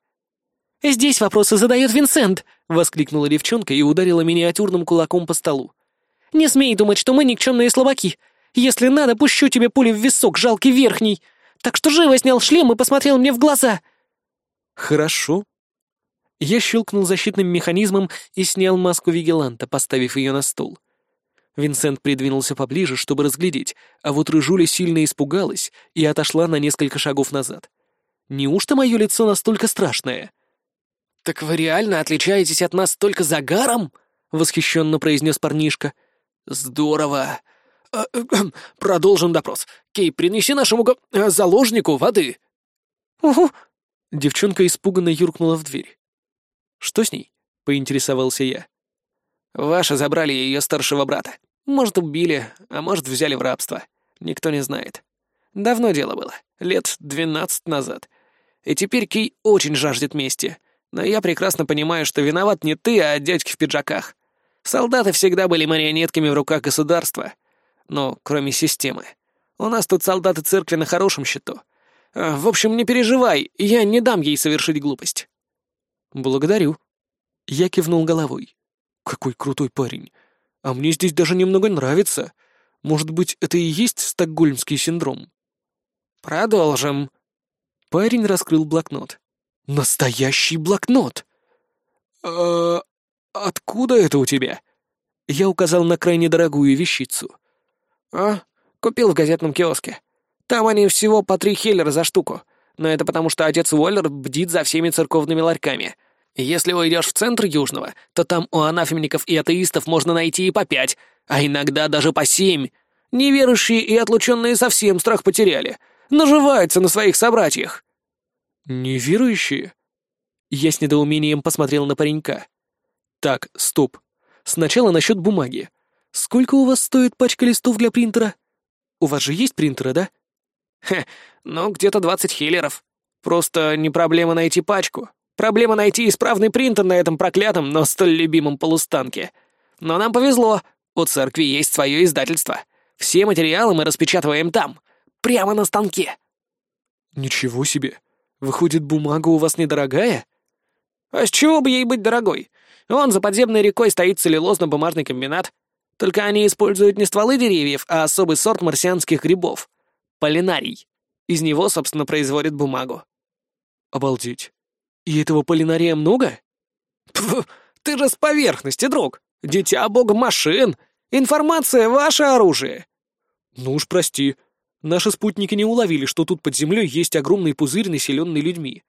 «Здесь вопросы задает Винсент!» — воскликнула девчонка и ударила миниатюрным кулаком по столу. «Не смей думать, что мы никчемные слабаки. Если надо, пущу тебе пули в висок, жалкий верхний. Так что живо снял шлем и посмотрел мне в глаза». «Хорошо». Я щелкнул защитным механизмом и снял маску Вигеланта, поставив ее на стол. Винсент придвинулся поближе, чтобы разглядеть, а вот Рыжуля сильно испугалась и отошла на несколько шагов назад. Неужто мое лицо настолько страшное? «Так вы реально отличаетесь от нас только загаром?» — восхищенно произнес парнишка. Здорово. Продолжим допрос. Кей, принеси нашему заложнику воды. Угу. Девчонка испуганно юркнула в дверь. Что с ней? Поинтересовался я. Ваши забрали ее старшего брата. Может, убили, а может, взяли в рабство. Никто не знает. Давно дело было, лет двенадцать назад. И теперь Кей очень жаждет мести. Но я прекрасно понимаю, что виноват не ты, а дядьки в пиджаках. Солдаты всегда были марионетками в руках государства. Ну, кроме системы. У нас тут солдаты церкви на хорошем счету. А, в общем, не переживай, я не дам ей совершить глупость. Благодарю. Я кивнул головой. Какой крутой парень. А мне здесь даже немного нравится. Может быть, это и есть стокгольмский синдром? Продолжим. Парень раскрыл блокнот. Настоящий блокнот! «Э, откуда это у тебя?» Я указал на крайне дорогую вещицу. «А, купил в газетном киоске. Там они всего по три хеллера за штуку. Но это потому, что отец Уоллер бдит за всеми церковными ларьками. Если уйдешь в центр Южного, то там у анафемников и атеистов можно найти и по пять, а иногда даже по семь. Неверующие и отлученные совсем страх потеряли. Наживаются на своих собратьях». «Неверующие?» Я с недоумением посмотрел на паренька. «Так, стоп. Сначала насчет бумаги. Сколько у вас стоит пачка листов для принтера? У вас же есть принтеры, да?» «Хе, ну, где-то двадцать хиллеров. Просто не проблема найти пачку. Проблема найти исправный принтер на этом проклятом, но столь любимом полустанке. Но нам повезло. У церкви есть свое издательство. Все материалы мы распечатываем там, прямо на станке». «Ничего себе. Выходит, бумага у вас недорогая?» «А с чего бы ей быть дорогой? Вон за подземной рекой стоит целлюлозно-бумажный комбинат. Только они используют не стволы деревьев, а особый сорт марсианских грибов. Полинарий. Из него, собственно, производят бумагу». «Обалдеть. И этого полинария много?» Пф, ты же с поверхности, друг. Дитя бога машин. Информация — ваше оружие. Ну уж прости. Наши спутники не уловили, что тут под землей есть огромный пузырь, населенный людьми.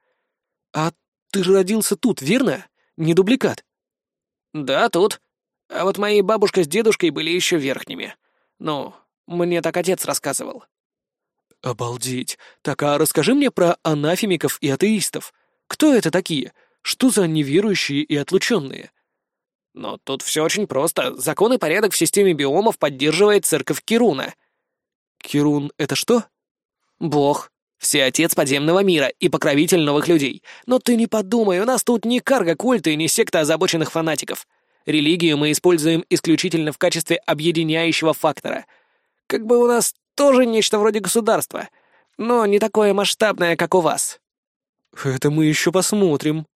А ты же родился тут, верно? Не дубликат? Да, тут. А вот мои бабушка с дедушкой были еще верхними. Ну, мне так отец рассказывал. Обалдеть. Так, а расскажи мне про анафемиков и атеистов. Кто это такие? Что за неверующие и отлученные? Но тут все очень просто. Закон и порядок в системе биомов поддерживает церковь Кируна. Кирун — это что? Бог. Всеотец подземного мира и покровитель новых людей. Но ты не подумай, у нас тут не карго-культы и секта озабоченных фанатиков. Религию мы используем исключительно в качестве объединяющего фактора. Как бы у нас тоже нечто вроде государства, но не такое масштабное, как у вас. Это мы еще посмотрим.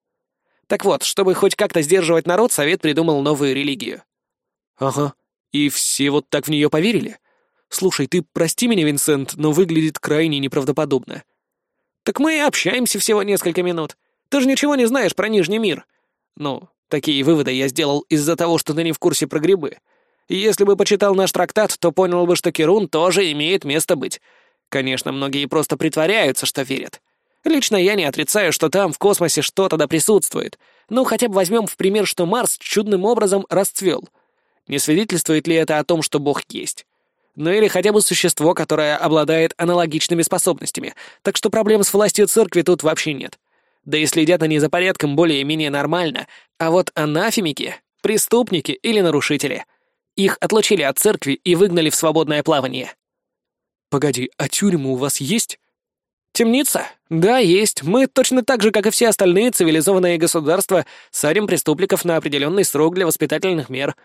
Так вот, чтобы хоть как-то сдерживать народ, совет придумал новую религию. Ага. И все вот так в нее поверили? Слушай, ты прости меня, Винсент, но выглядит крайне неправдоподобно. Так мы и общаемся всего несколько минут. Ты же ничего не знаешь про Нижний мир. Ну, такие выводы я сделал из-за того, что ты не в курсе про грибы. Если бы почитал наш трактат, то понял бы, что Керун тоже имеет место быть. Конечно, многие просто притворяются, что верят. Лично я не отрицаю, что там, в космосе, что-то да присутствует. Ну, хотя бы возьмем в пример, что Марс чудным образом расцвел. Не свидетельствует ли это о том, что Бог есть? Ну или хотя бы существо, которое обладает аналогичными способностями, так что проблем с властью церкви тут вообще нет. Да и следят они за порядком более-менее нормально, а вот анафемики — преступники или нарушители. Их отлучили от церкви и выгнали в свободное плавание. «Погоди, а тюрьмы у вас есть?» «Темница? Да, есть. Мы точно так же, как и все остальные цивилизованные государства, садим преступников на определенный срок для воспитательных мер.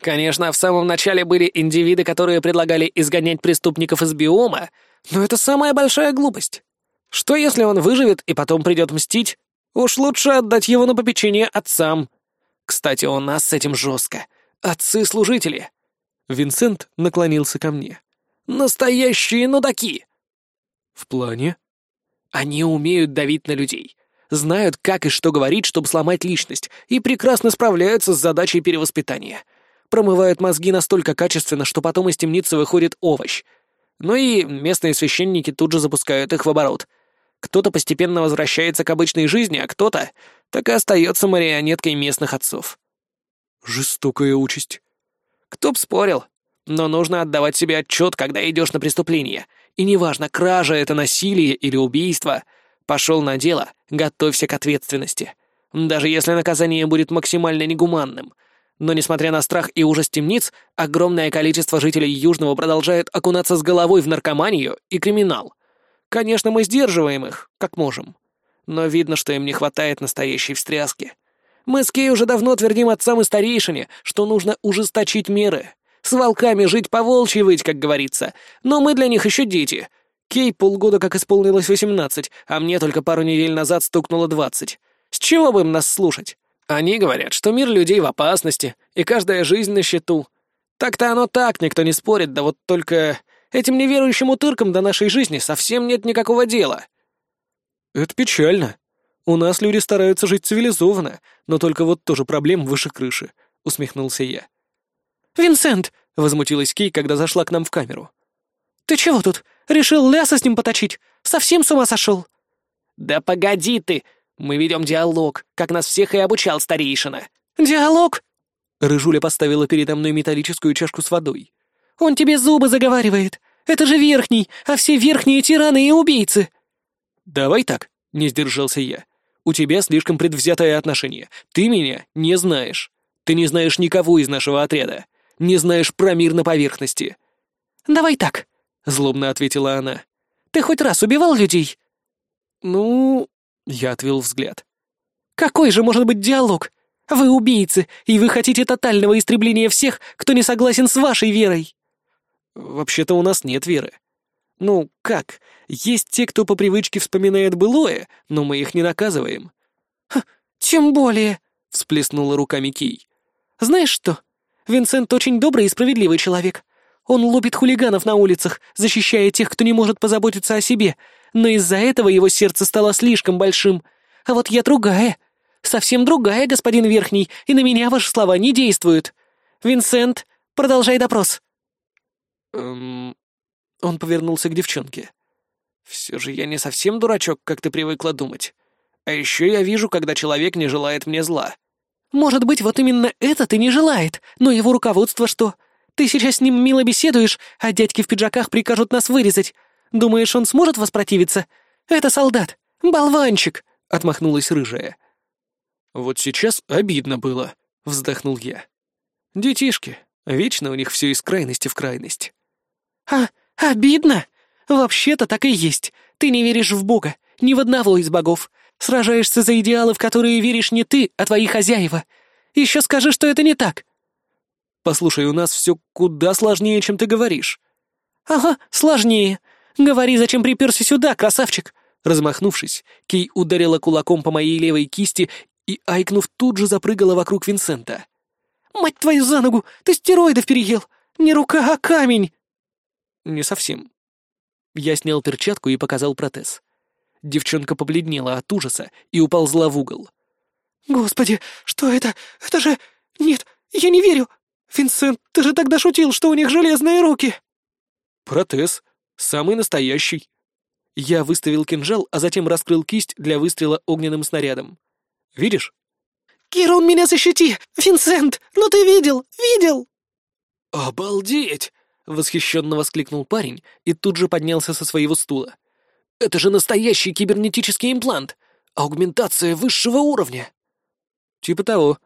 Конечно, в самом начале были индивиды, которые предлагали изгонять преступников из биома, но это самая большая глупость. Что если он выживет и потом придет мстить? Уж лучше отдать его на попечение отцам. Кстати, у нас с этим жестко. Отцы-служители. Винсент наклонился ко мне. Настоящие нудаки. В плане? Они умеют давить на людей, знают, как и что говорить, чтобы сломать личность, и прекрасно справляются с задачей перевоспитания. Промывают мозги настолько качественно, что потом из темницы выходит овощ. Ну и местные священники тут же запускают их в оборот. Кто-то постепенно возвращается к обычной жизни, а кто-то так и остается марионеткой местных отцов. Жестокая участь. Кто б спорил. Но нужно отдавать себе отчет, когда идешь на преступление. И неважно, кража — это насилие или убийство. Пошел на дело, готовься к ответственности. Даже если наказание будет максимально негуманным. Но несмотря на страх и ужас темниц, огромное количество жителей Южного продолжает окунаться с головой в наркоманию и криминал. Конечно, мы сдерживаем их, как можем. Но видно, что им не хватает настоящей встряски. Мы с Кей уже давно твердим отцам и старейшине, что нужно ужесточить меры. С волками жить по волчьи выть, как говорится. Но мы для них еще дети. Кей полгода как исполнилось восемнадцать, а мне только пару недель назад стукнуло двадцать. С чего бы им нас слушать? Они говорят, что мир людей в опасности, и каждая жизнь на счету. Так-то оно так, никто не спорит, да вот только этим неверующим утыркам до нашей жизни совсем нет никакого дела. Это печально. У нас люди стараются жить цивилизованно, но только вот тоже проблем выше крыши, усмехнулся я. «Винсент!» — возмутилась Кей, когда зашла к нам в камеру. «Ты чего тут? Решил ляса с ним поточить? Совсем с ума сошел?» «Да погоди ты! Мы ведем диалог, как нас всех и обучал старейшина». «Диалог?» Рыжуля поставила передо мной металлическую чашку с водой. «Он тебе зубы заговаривает. Это же верхний, а все верхние тираны и убийцы». «Давай так», — не сдержался я. «У тебя слишком предвзятое отношение. Ты меня не знаешь. Ты не знаешь никого из нашего отряда не знаешь про мир на поверхности». «Давай так», — злобно ответила она. «Ты хоть раз убивал людей?» «Ну...» — я отвел взгляд. «Какой же может быть диалог? Вы убийцы, и вы хотите тотального истребления всех, кто не согласен с вашей верой». «Вообще-то у нас нет веры. Ну, как? Есть те, кто по привычке вспоминает былое, но мы их не наказываем». «Тем более», — всплеснула руками Кей. «Знаешь что? Винсент очень добрый и справедливый человек. Он лупит хулиганов на улицах, защищая тех, кто не может позаботиться о себе, но из-за этого его сердце стало слишком большим. А вот я другая. Совсем другая, господин Верхний, и на меня ваши слова не действуют. Винсент, продолжай допрос». Эм... Он повернулся к девчонке. «Все же я не совсем дурачок, как ты привыкла думать. А еще я вижу, когда человек не желает мне зла. Может быть, вот именно этот и не желает, но его руководство что? Ты сейчас с ним мило беседуешь, а дядьки в пиджаках прикажут нас вырезать. Думаешь, он сможет воспротивиться? Это солдат, болванчик!» — отмахнулась рыжая. «Вот сейчас обидно было», — вздохнул я. «Детишки, вечно у них все из крайности в крайность». «А, обидно? Вообще-то так и есть. Ты не веришь в Бога, ни в одного из богов. Сражаешься за идеалы, в которые веришь не ты, а твои хозяева. Еще скажи, что это не так». «Послушай, у нас все куда сложнее, чем ты говоришь». «Ага, сложнее. Говори, зачем приперся сюда, красавчик?» Размахнувшись, Кей ударила кулаком по моей левой кисти и, айкнув, тут же запрыгала вокруг Винсента. «Мать твою за ногу! Ты стероидов переел! Не рука, а камень!» «Не совсем». Я снял перчатку и показал протез. Девчонка побледнела от ужаса и уползла в угол. «Господи, что это? Это же... Нет, я не верю! Винсент, ты же тогда шутил, что у них железные руки!» «Протез. Самый настоящий». Я выставил кинжал, а затем раскрыл кисть для выстрела огненным снарядом. «Видишь?» «Кирон, меня защити! Винсент, ну ты видел, видел!» «Обалдеть!» — восхищенно воскликнул парень и тут же поднялся со своего стула. Это же настоящий кибернетический имплант! Аугментация высшего уровня!» «Типа того.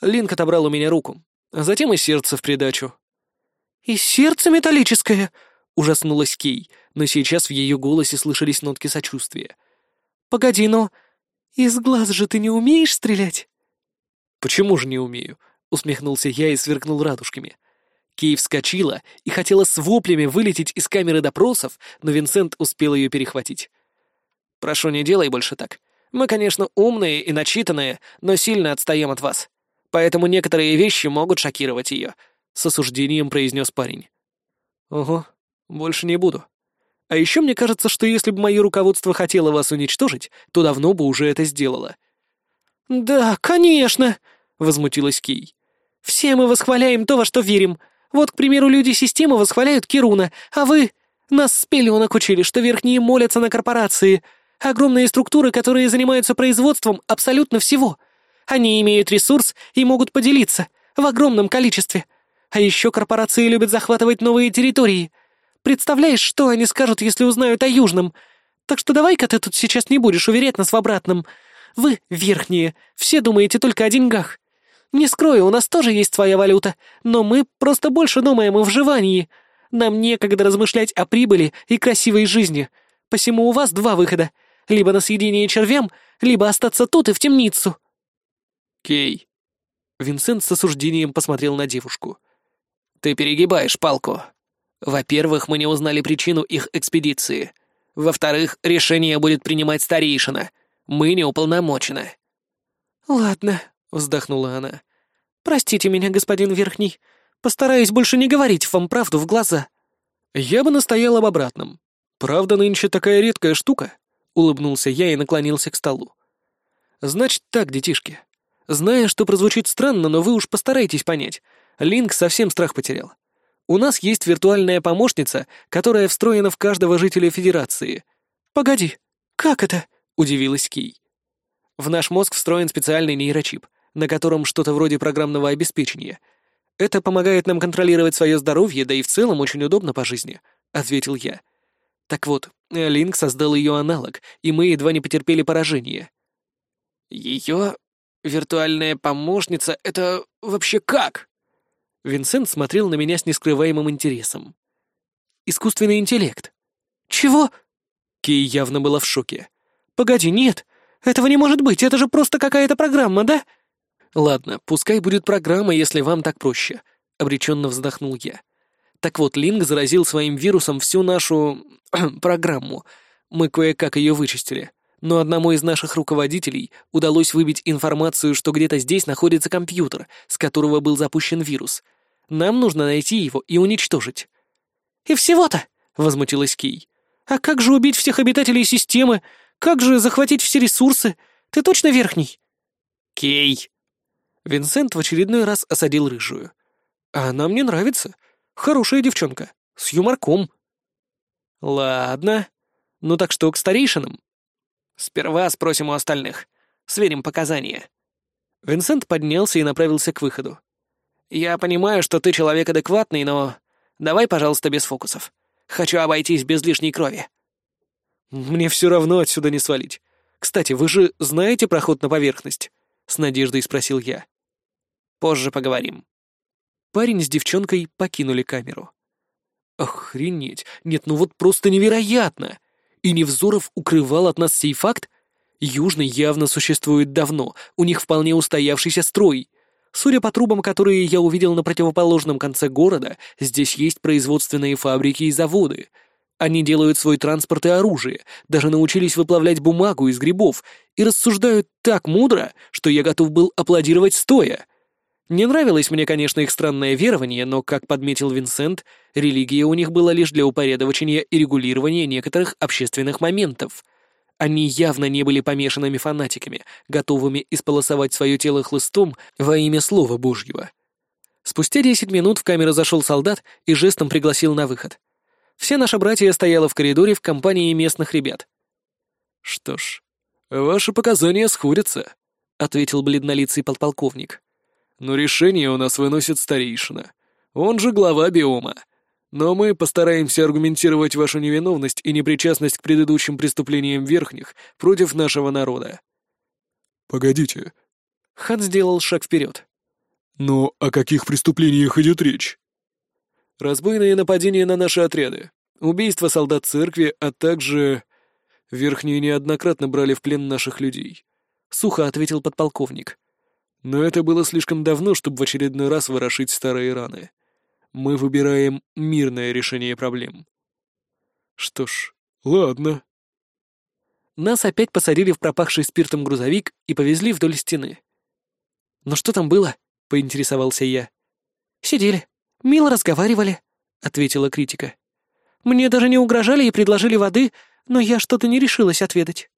Линк отобрал у меня руку, а затем и сердце в придачу». «И сердце металлическое!» — ужаснулась Кей, но сейчас в ее голосе слышались нотки сочувствия. «Погоди, но из глаз же ты не умеешь стрелять?» «Почему же не умею?» — усмехнулся я и сверкнул радужками. Кей вскочила и хотела с воплями вылететь из камеры допросов, но Винсент успел ее перехватить. «Прошу, не делай больше так. Мы, конечно, умные и начитанные, но сильно отстаем от вас. Поэтому некоторые вещи могут шокировать ее», — с осуждением произнес парень. «Ого, больше не буду. А еще мне кажется, что если бы мое руководство хотело вас уничтожить, то давно бы уже это сделало». «Да, конечно», — возмутилась Кей. «Все мы восхваляем то, во что верим, вот, к примеру, люди системы восхваляют Кируна, а вы... Нас с пеленок учили, что верхние молятся на корпорации. Огромные структуры, которые занимаются производством абсолютно всего. Они имеют ресурс и могут поделиться. В огромном количестве. А еще корпорации любят захватывать новые территории. Представляешь, что они скажут, если узнают о Южном? Так что давай-ка ты тут сейчас не будешь уверять нас в обратном. Вы, верхние, все думаете только о деньгах. Не скрою, у нас тоже есть своя валюта, но мы просто больше думаем о вживании. Нам некогда размышлять о прибыли и красивой жизни. Посему у вас два выхода. Либо на съедение червям, либо остаться тут и в темницу. Кей. Винсент с осуждением посмотрел на девушку. Ты перегибаешь палку. Во-первых, мы не узнали причину их экспедиции. Во-вторых, решение будет принимать старейшина. Мы не уполномочены. Ладно, вздохнула она. Простите меня, господин Верхний. Постараюсь больше не говорить вам правду в глаза. Я бы настоял об обратном. Правда, нынче такая редкая штука. Улыбнулся я и наклонился к столу. Значит так, детишки. Зная, что прозвучит странно, но вы уж постарайтесь понять. Линк совсем страх потерял. У нас есть виртуальная помощница, которая встроена в каждого жителя Федерации. Погоди, как это? Удивилась Кей. В наш мозг встроен специальный нейрочип, на котором что-то вроде программного обеспечения. Это помогает нам контролировать свое здоровье, да и в целом очень удобно по жизни, ответил я. Так вот, Линк создал ее аналог, и мы едва не потерпели поражение. Ее виртуальная помощница — это вообще как? Винсент смотрел на меня с нескрываемым интересом. «Искусственный интеллект». «Чего?» Кей явно была в шоке. «Погоди, нет, этого не может быть, это же просто какая-то программа, да?» «Ладно, пускай будет программа, если вам так проще», — обреченно вздохнул я. «Так вот, Линк заразил своим вирусом всю нашу... программу. Мы кое-как ее вычистили но одному из наших руководителей удалось выбить информацию, что где-то здесь находится компьютер, с которого был запущен вирус. Нам нужно найти его и уничтожить». «И всего-то?» — возмутилась Кей. «А как же убить всех обитателей системы? Как же захватить все ресурсы? Ты точно верхний?» «Кей!» Винсент в очередной раз осадил рыжую. «А она мне нравится. Хорошая девчонка. С юморком». «Ладно. Ну так что, к старейшинам?» Сперва спросим у остальных. Сверим показания». Винсент поднялся и направился к выходу. «Я понимаю, что ты человек адекватный, но... Давай, пожалуйста, без фокусов. Хочу обойтись без лишней крови». «Мне все равно отсюда не свалить. Кстати, вы же знаете проход на поверхность?» — с надеждой спросил я. «Позже поговорим». Парень с девчонкой покинули камеру. Охренеть! Нет, ну вот просто невероятно! И Невзоров укрывал от нас сей факт? Южный явно существует давно, у них вполне устоявшийся строй. Судя по трубам, которые я увидел на противоположном конце города, здесь есть производственные фабрики и заводы. Они делают свой транспорт и оружие, даже научились выплавлять бумагу из грибов и рассуждают так мудро, что я готов был аплодировать стоя. Не нравилось мне, конечно, их странное верование, но, как подметил Винсент, религия у них была лишь для упорядочения и регулирования некоторых общественных моментов. Они явно не были помешанными фанатиками, готовыми исполосовать свое тело хлыстом во имя Слова Божьего. Спустя десять минут в камеру зашел солдат и жестом пригласил на выход. Все наши братья стояла в коридоре в компании местных ребят. «Что ж, ваши показания сходятся», — ответил бледнолицый подполковник но решение у нас выносит старейшина. Он же глава биома. Но мы постараемся аргументировать вашу невиновность и непричастность к предыдущим преступлениям верхних против нашего народа». «Погодите». Хан сделал шаг вперед. «Но о каких преступлениях идет речь?» «Разбойные нападения на наши отряды, убийство солдат церкви, а также...» «Верхние неоднократно брали в плен наших людей», — сухо ответил подполковник. Но это было слишком давно, чтобы в очередной раз ворошить старые раны. Мы выбираем мирное решение проблем. Что ж, ладно. Нас опять посадили в пропахший спиртом грузовик и повезли вдоль стены. «Ну что там было?» — поинтересовался я. «Сидели, мило разговаривали», — ответила критика. «Мне даже не угрожали и предложили воды, но я что-то не решилась отведать».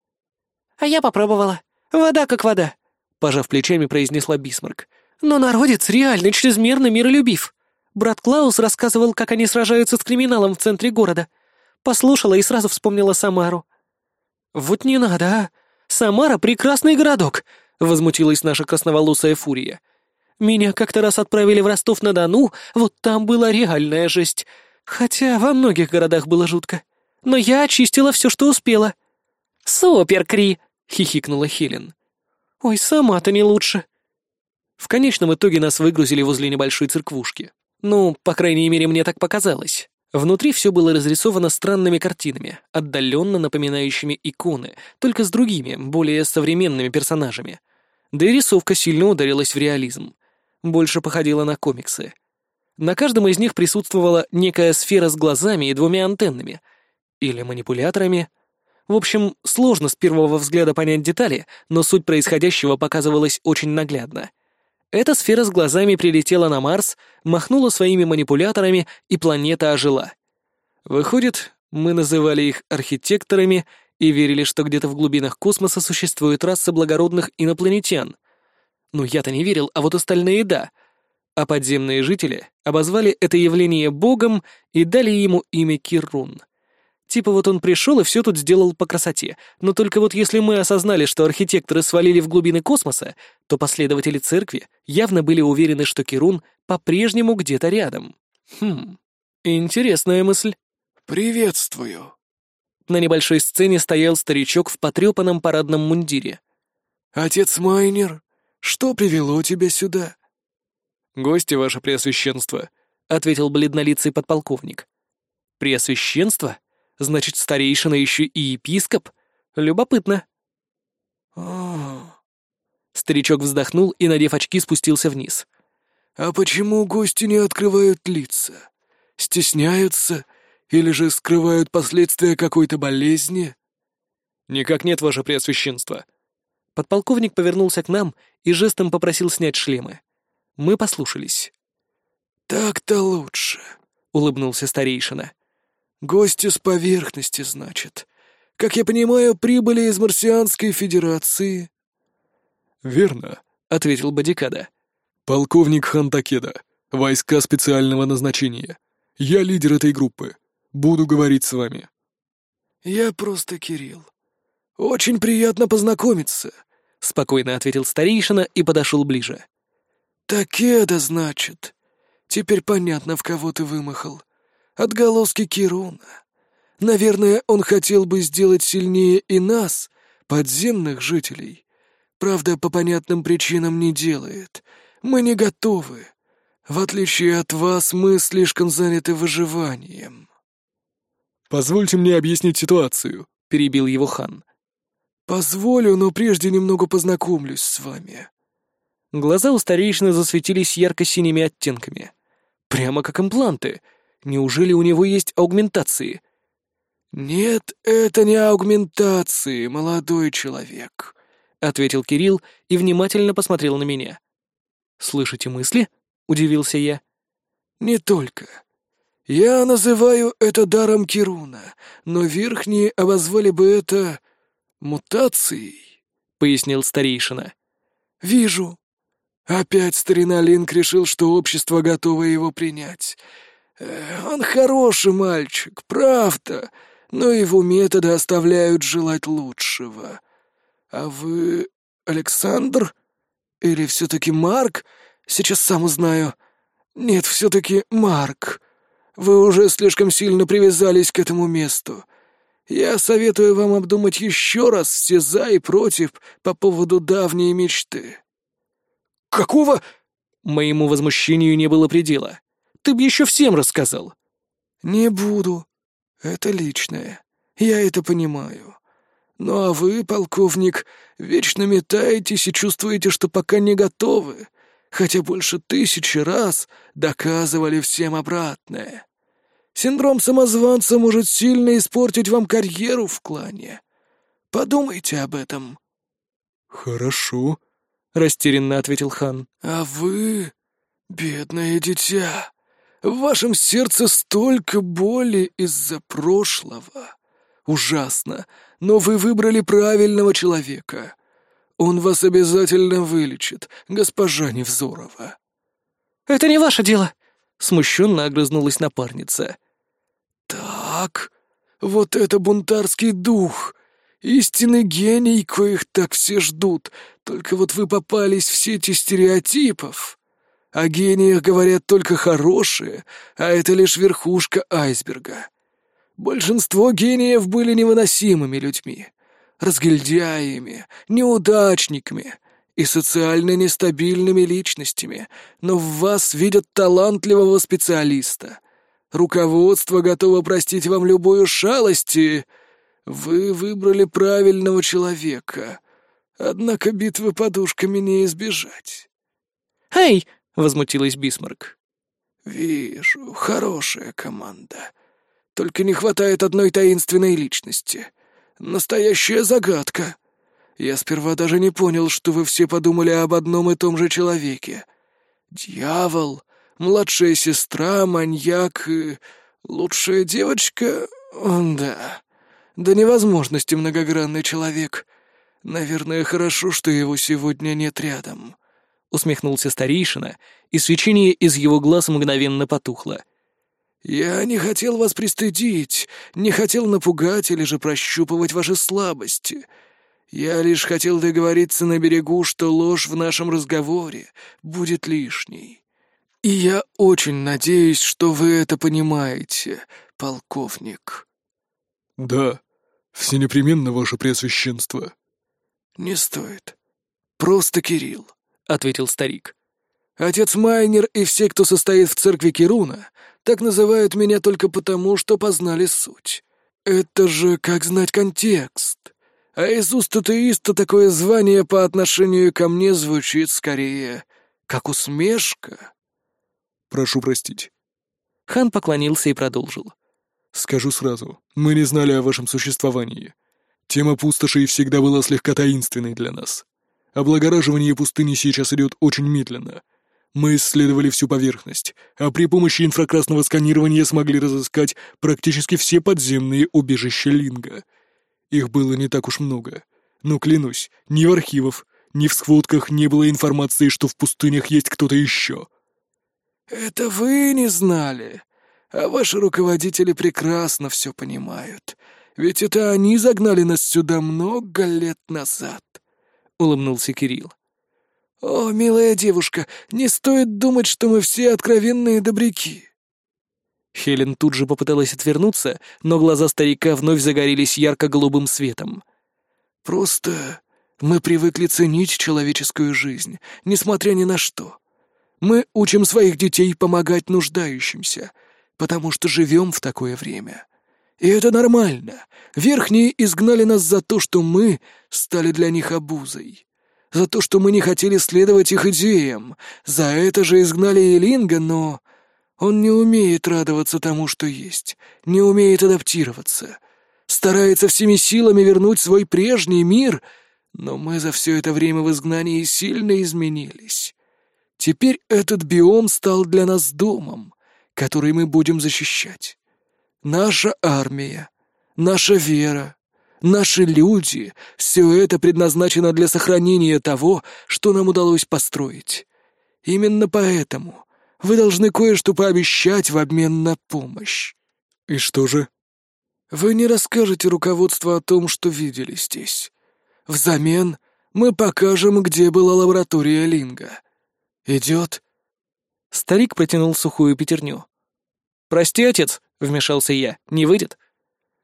«А я попробовала. Вода как вода пожав плечами, произнесла Бисмарк. «Но народец реально чрезмерно миролюбив. Брат Клаус рассказывал, как они сражаются с криминалом в центре города. Послушала и сразу вспомнила Самару». «Вот не надо, а! Самара — прекрасный городок!» — возмутилась наша красноволосая фурия. Меня как-то раз отправили в Ростов-на-Дону, вот там была реальная жесть. Хотя во многих городах было жутко. Но я очистила все, что успела». «Супер, Кри!» — хихикнула Хелен. «Ой, сама-то не лучше». В конечном итоге нас выгрузили возле небольшой церквушки. Ну, по крайней мере, мне так показалось. Внутри все было разрисовано странными картинами, отдаленно напоминающими иконы, только с другими, более современными персонажами. Да и рисовка сильно ударилась в реализм. Больше походила на комиксы. На каждом из них присутствовала некая сфера с глазами и двумя антеннами. Или манипуляторами. В общем, сложно с первого взгляда понять детали, но суть происходящего показывалась очень наглядно — эта сфера с глазами прилетела на Марс, махнула своими манипуляторами, и планета ожила. Выходит, мы называли их архитекторами и верили, что где-то в глубинах космоса существует раса благородных инопланетян. Ну, я-то не верил, а вот остальные — да. А подземные жители обозвали это явление богом и дали ему имя Кирун. Типа вот он пришел и все тут сделал по красоте. Но только вот если мы осознали, что архитекторы свалили в глубины космоса, то последователи церкви явно были уверены, что Кирун по-прежнему где-то рядом. Хм, интересная мысль. «Приветствую». На небольшой сцене стоял старичок в потрепанном парадном мундире. «Отец Майнер, что привело тебя сюда?» «Гости, ваше преосвященство», — ответил бледнолицый подполковник. «Преосвященство?» Значит, старейшина еще и епископ? Любопытно. А. Старичок вздохнул и, надев очки, спустился вниз. А почему гости не открывают лица? Стесняются или же скрывают последствия какой-то болезни? Никак нет, ваше преосвященство. Подполковник повернулся к нам и жестом попросил снять шлемы. Мы послушались. «Так-то лучше», — улыбнулся старейшина. Гости с поверхности, значит. Как я понимаю, прибыли из Марсианской Федерации. Верно, ответил Бодикада. Полковник Хантакеда. Войска специального назначения. Я лидер этой группы. Буду говорить с вами. Я просто Кирилл. Очень приятно познакомиться, спокойно ответил старейшина и подошел ближе. Такеда, значит. Теперь понятно, в кого ты вымахал. Отголоски Кируна. Наверное, он хотел бы сделать сильнее и нас, подземных жителей. Правда, по понятным причинам не делает. Мы не готовы. В отличие от вас, мы слишком заняты выживанием. «Позвольте мне объяснить ситуацию», — перебил его хан. «Позволю, но прежде немного познакомлюсь с вами». Глаза у старейшины засветились ярко-синими оттенками. Прямо как импланты — Неужели у него есть аугментации? «Нет, это не аугментации, молодой человек», — ответил Кирилл и внимательно посмотрел на меня. «Слышите мысли?» — удивился я. «Не только. Я называю это даром Кируна, но верхние обозвали бы это мутацией», — пояснил старейшина. «Вижу. Опять старина Линк решил, что общество готово его принять. Он хороший мальчик, правда, но его методы оставляют желать лучшего. А вы Александр? Или все-таки Марк? Сейчас сам узнаю. Нет, все-таки Марк. Вы уже слишком сильно привязались к этому месту. Я советую вам обдумать еще раз все «за» и «против» по поводу давней мечты». «Какого?» Моему возмущению не было предела. Ты бы еще всем рассказал». «Не буду. Это личное. Я это понимаю. Ну а вы, полковник, вечно метаетесь и чувствуете, что пока не готовы, хотя больше тысячи раз доказывали всем обратное. Синдром самозванца может сильно испортить вам карьеру в клане. Подумайте об этом». «Хорошо», — растерянно ответил хан. «А вы, бедное дитя, в вашем сердце столько боли из-за прошлого. Ужасно, но вы выбрали правильного человека. Он вас обязательно вылечит, госпожа Невзорова». «Это не ваше дело», — смущенно огрызнулась напарница. «Так, вот это бунтарский дух, истинный гений, коих так все ждут, только вот вы попались в сети стереотипов». О гениях говорят только хорошие, а это лишь верхушка айсберга. Большинство гениев были невыносимыми людьми, разгильдяями, неудачниками и социально нестабильными личностями, но в вас видят талантливого специалиста. Руководство готово простить вам любую шалость, и вы выбрали правильного человека. Однако битвы подушками не избежать. «Эй!» — возмутилась Бисмарк. «Вижу, хорошая команда. Только не хватает одной таинственной личности. Настоящая загадка. Я сперва даже не понял, что вы все подумали об одном и том же человеке. Дьявол, младшая сестра, маньяк и лучшая девочка... Да, до невозможности многогранный человек. Наверное, хорошо, что его сегодня нет рядом». — усмехнулся старейшина, и свечение из его глаз мгновенно потухло. «Я не хотел вас пристыдить, не хотел напугать или же прощупывать ваши слабости. Я лишь хотел договориться на берегу, что ложь в нашем разговоре будет лишней. И я очень надеюсь, что вы это понимаете, полковник». «Да, все непременно, ваше преосвященство». «Не стоит. Просто Кирилл ответил старик. «Отец Майнер и все, кто состоит в церкви Кируна, так называют меня только потому, что познали суть. Это же как знать контекст. А из уст атеиста такое звание по отношению ко мне звучит скорее как усмешка». «Прошу простить». Хан поклонился и продолжил. «Скажу сразу, мы не знали о вашем существовании. Тема пустошей всегда была слегка таинственной для нас. Облагораживание пустыни сейчас идет очень медленно. Мы исследовали всю поверхность, а при помощи инфракрасного сканирования смогли разыскать практически все подземные убежища Линга. Их было не так уж много. Но, клянусь, ни в архивах, ни в сводках не было информации, что в пустынях есть кто-то еще. «Это вы не знали, а ваши руководители прекрасно все понимают. Ведь это они загнали нас сюда много лет назад» улыбнулся Кирилл. «О, милая девушка, не стоит думать, что мы все откровенные добряки». Хелен тут же попыталась отвернуться, но глаза старика вновь загорелись ярко-голубым светом. «Просто мы привыкли ценить человеческую жизнь, несмотря ни на что. Мы учим своих детей помогать нуждающимся, потому что живем в такое время. И это нормально. Верхние изгнали нас за то, что мы стали для них обузой. За то, что мы не хотели следовать их идеям. За это же изгнали Элинга, но... Он не умеет радоваться тому, что есть, не умеет адаптироваться. Старается всеми силами вернуть свой прежний мир, но мы за все это время в изгнании сильно изменились. Теперь этот биом стал для нас домом, который мы будем защищать. Наша армия, наша вера, наши люди — все это предназначено для сохранения того, что нам удалось построить. Именно поэтому вы должны кое-что пообещать в обмен на помощь. И что же? Вы не расскажете руководству о том, что видели здесь. Взамен мы покажем, где была лаборатория Линга. Идет?» Старик протянул сухую пятерню. «Прости, отец», — вмешался я, — «не выйдет?»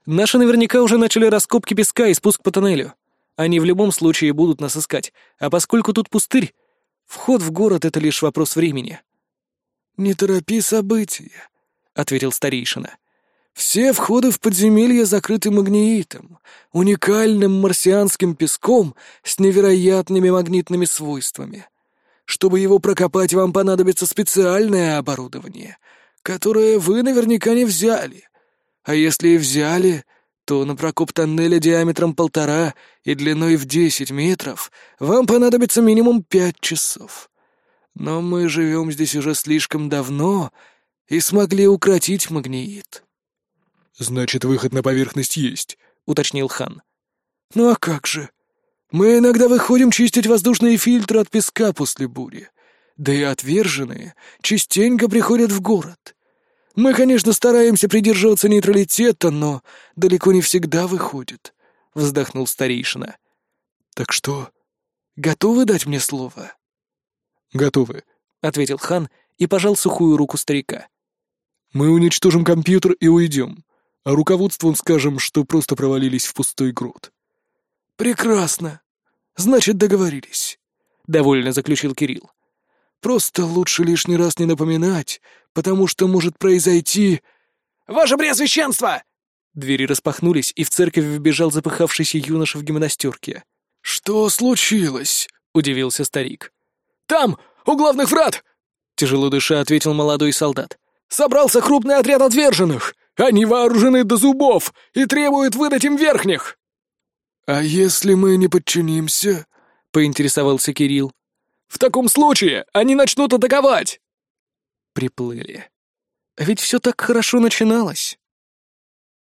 «Наши наверняка уже начали раскопки песка и спуск по тоннелю. Они в любом случае будут нас искать, а поскольку тут пустырь, вход в город — это лишь вопрос времени». «Не торопи события», — ответил старейшина. «Все входы в подземелье закрыты магнеитом, уникальным марсианским песком с невероятными магнитными свойствами. Чтобы его прокопать, вам понадобится специальное оборудование — которое вы наверняка не взяли. А если и взяли, то на прокоп тоннеля диаметром полтора и длиной в десять метров вам понадобится минимум пять часов. Но мы живем здесь уже слишком давно и смогли укротить магниит». «Значит, выход на поверхность есть», — уточнил хан. «Ну а как же? Мы иногда выходим чистить воздушные фильтры от песка после бури. Да и отверженные частенько приходят в город. Мы, конечно, стараемся придерживаться нейтралитета, но далеко не всегда выходит», — вздохнул старейшина. «Так что, готовы дать мне слово?» «Готовы. — ответил хан и пожал сухую руку старика. «Мы уничтожим компьютер и уйдем, а руководству скажем, что просто провалились в пустой грот». «Прекрасно. Значит, договорились», — довольно заключил Кирилл. «Просто лучше лишний раз не напоминать, потому что может произойти...» «Ваше Преосвященство!» Двери распахнулись, и в церковь вбежал запыхавшийся юноша в гимнастерке. «Что случилось?» — удивился старик. «Там, у главных врат!» — тяжело дыша ответил молодой солдат. «Собрался крупный отряд отверженных! Они вооружены до зубов и требуют выдать им верхних!» «А если мы не подчинимся?» — поинтересовался Кирилл. «В таком случае они начнут атаковать!» Приплыли. А ведь все так хорошо начиналось.